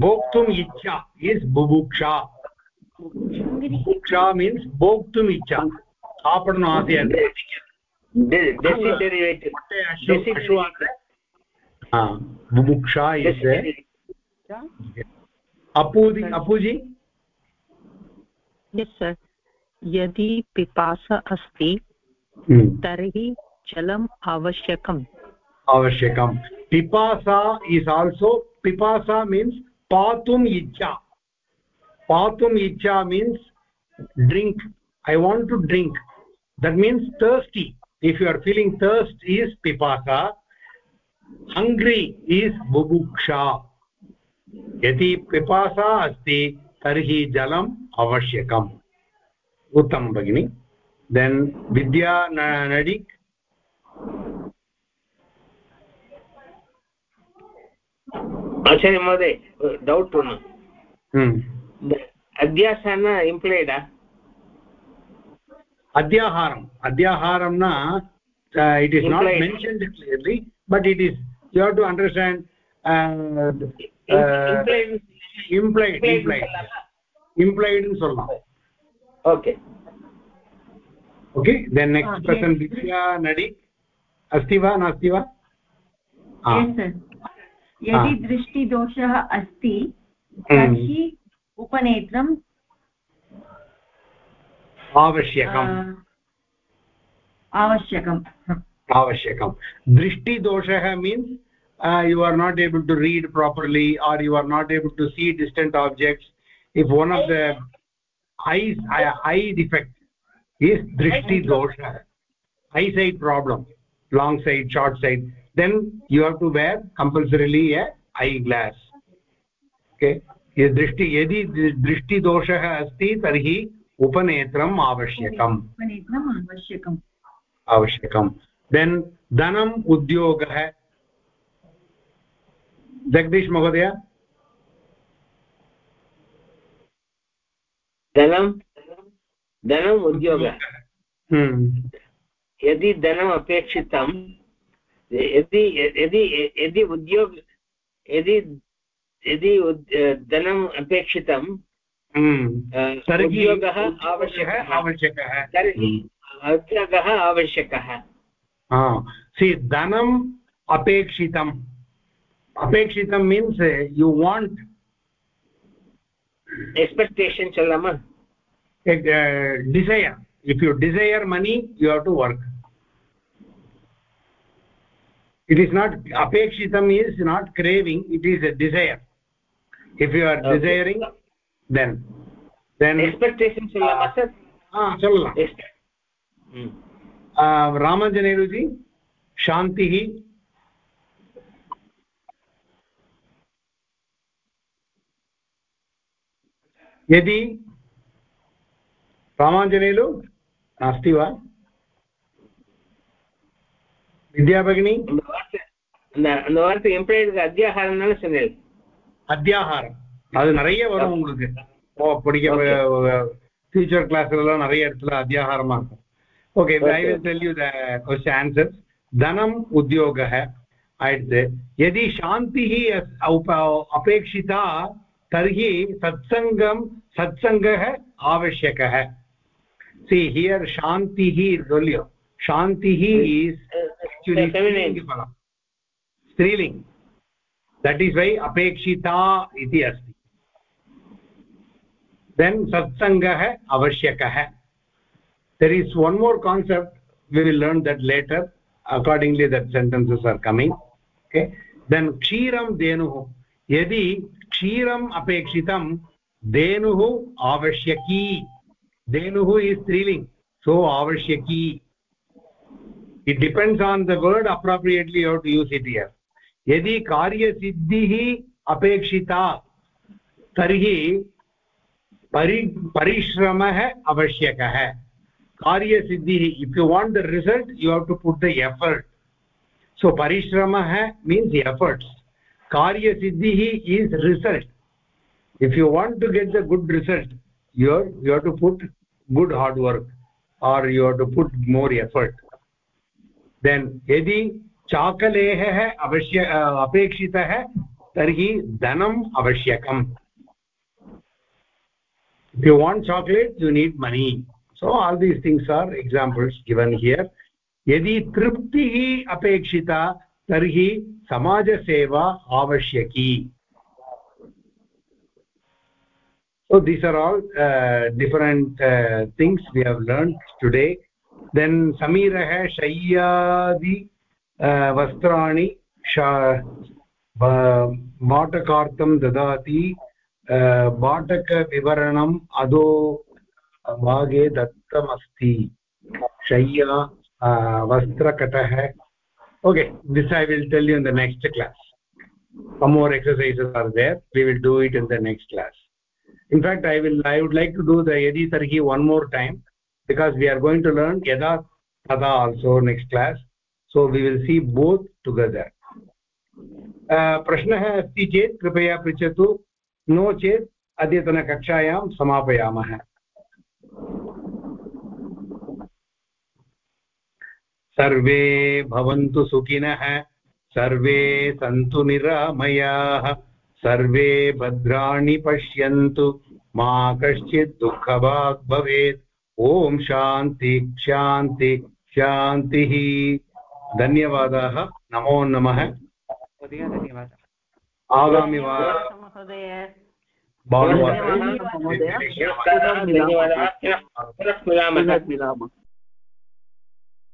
भोक्तुम् इच्छा इस् बुभुक्षा बुभुक्षा मीन्स् भोक्तुम् इच्छा आपणम् आसीत् बुभुक्षा इस् अपूजि अपूजि यस् सर् यदि पिपासा अस्ति तर्हि जलम् आवश्यकम् आवश्यकं पिपासा इस् आल्सो पिपासा मीन्स् पातुम् इच्छा। पातुम् इच्छा means drink I want to drink that means thirsty if you are feeling thirst is pipasa hungry is bubuksha यदि पिपासा अस्ति, तर्हि जलम् आवश्यकम्। उत्तमं भगिनि। देन् विद्या नडिक्। आचार्य महोदय doubt अध्यासन implied adhyaharam adhyaharam na it is not mentioned clearly but it is you have to understand uh, uh, implied implied implied in solla okay. Okay then next ah, person vidya nadi. Asti va यदि दृष्टिदोषः अस्ति तर्हि उपनेत्रम् आवश्यकम्। आवश्यकम्। आवश्यकं दृष्टिदोषः means you are not able to read properly are you are not able to see distant objects if one of the eye eye defect is दृष्टिदोषः eye sight problem long sight short sight then you have to wear compulsorily a eye glass okay दृष्टि यदि दृष्टिदोषः अस्ति तर्हि उपनेत्रम् आवश्यकम्। उपनेत्रम् आवश्यकम्। आवश्यकं then धनम् उद्योगः। जगदीश महोदय? धनं धनम् उद्योगः। हम्म। यदि धनम् अपेक्षितं यदि यदि यदि उद्योग यदि यदि धनम् अपेक्षितं हम्म। उद्योगः आवश्यकः। आवश्यकः। तर्हि उद्योगः आवश्यकः। सि धनम् अपेक्षितम्। अपेक्षितं means you want chalama uh, desire. If you desire money you have to work. It is not apekshitam is not craving it is a desire if you are okay. desiring then then expectation chalama sir ah chalala hmm uh, ramanjaneru ji shantihi यदि रामाञ्जनेलु नास्ति वा வித்யா பகினி அந்த வார்த்தை எம்ப்ளாய்டுக்கு அத்தியாகாரம் சொன்னேன் அத்தியாகாரம் அது நிறைய வரும் உங்களுக்கு படிக்க ஃபியூச்சர் கிளாஸ்ல எல்லாம் நிறைய இடத்துல அத்தியாகாரமா இருக்கும் okay I will tell you the question answer தனம் உத்தியோக ஆயிடுத்து यदि शान्तिः अपेक्षिता तर्हि सत्सङ्गं सत्सङ्गः आवश्यकः सि हियर् शान्तिः तुल्य शान्तिः इस् स्त्रीलिङ्ग् दट् इस् वै अपेक्षिता इति अस्ति देन् सत्सङ्गः आवश्यकः there is one more concept we will learn that later accordingly that sentences are coming okay then क्षीरं धेनुः यदि क्षीरम् अपेक्षितं धेनुः आवश्यकी धेनुः is स्त्रीलिङ्ग् so it depends on the word appropriately you to use it here यदि कार्यसिद्धिः अपेक्षिता तर्हि परि परिश्रमः आवश्यकः। कार्यसिद्धिः if you want the result you have to put the effort so परिश्रमः means efforts is result. If you want to get the good result you have, you have to put good hard work or you have to put more effort. Then यदि चाकलेहः अवश्य अपेक्षितः तर्हि धनम् आवश्यकम्। If you want chocolate you need money so all these things are examples given here यदि तृप्तिः अपेक्षिता तर्हि समाजसेवा आवश्यकी। So these are all uh, different uh, things we have then समीरः शय्यादि वस्त्राणि भाटकार्थं ददाति भाटकविवरणम् अधो भागे दत्तमस्ति शय्या वस्त्रकटः okay this I will tell you in the next class more exercises are there we will do it in the next class in fact I will I would like to do the यदि तर्हि one more time because we are going to learn yada tada also next class. So we will see both together. प्रश्नः अस्ति चेत् कृपया पृच्छतु no चेत् अद्यतनकक्षायां समापयामः सर्वे भवन्तु सुखिनः सर्वे सन्तु निरामयाः सर्वे भद्राणि पश्यन्तु मा कश्चित् दुःखभाग् भवेत् ॐ शान्ति शान्ति शान्तिः धन्यवादाः। नमो नमः। आगामि धन्यवादः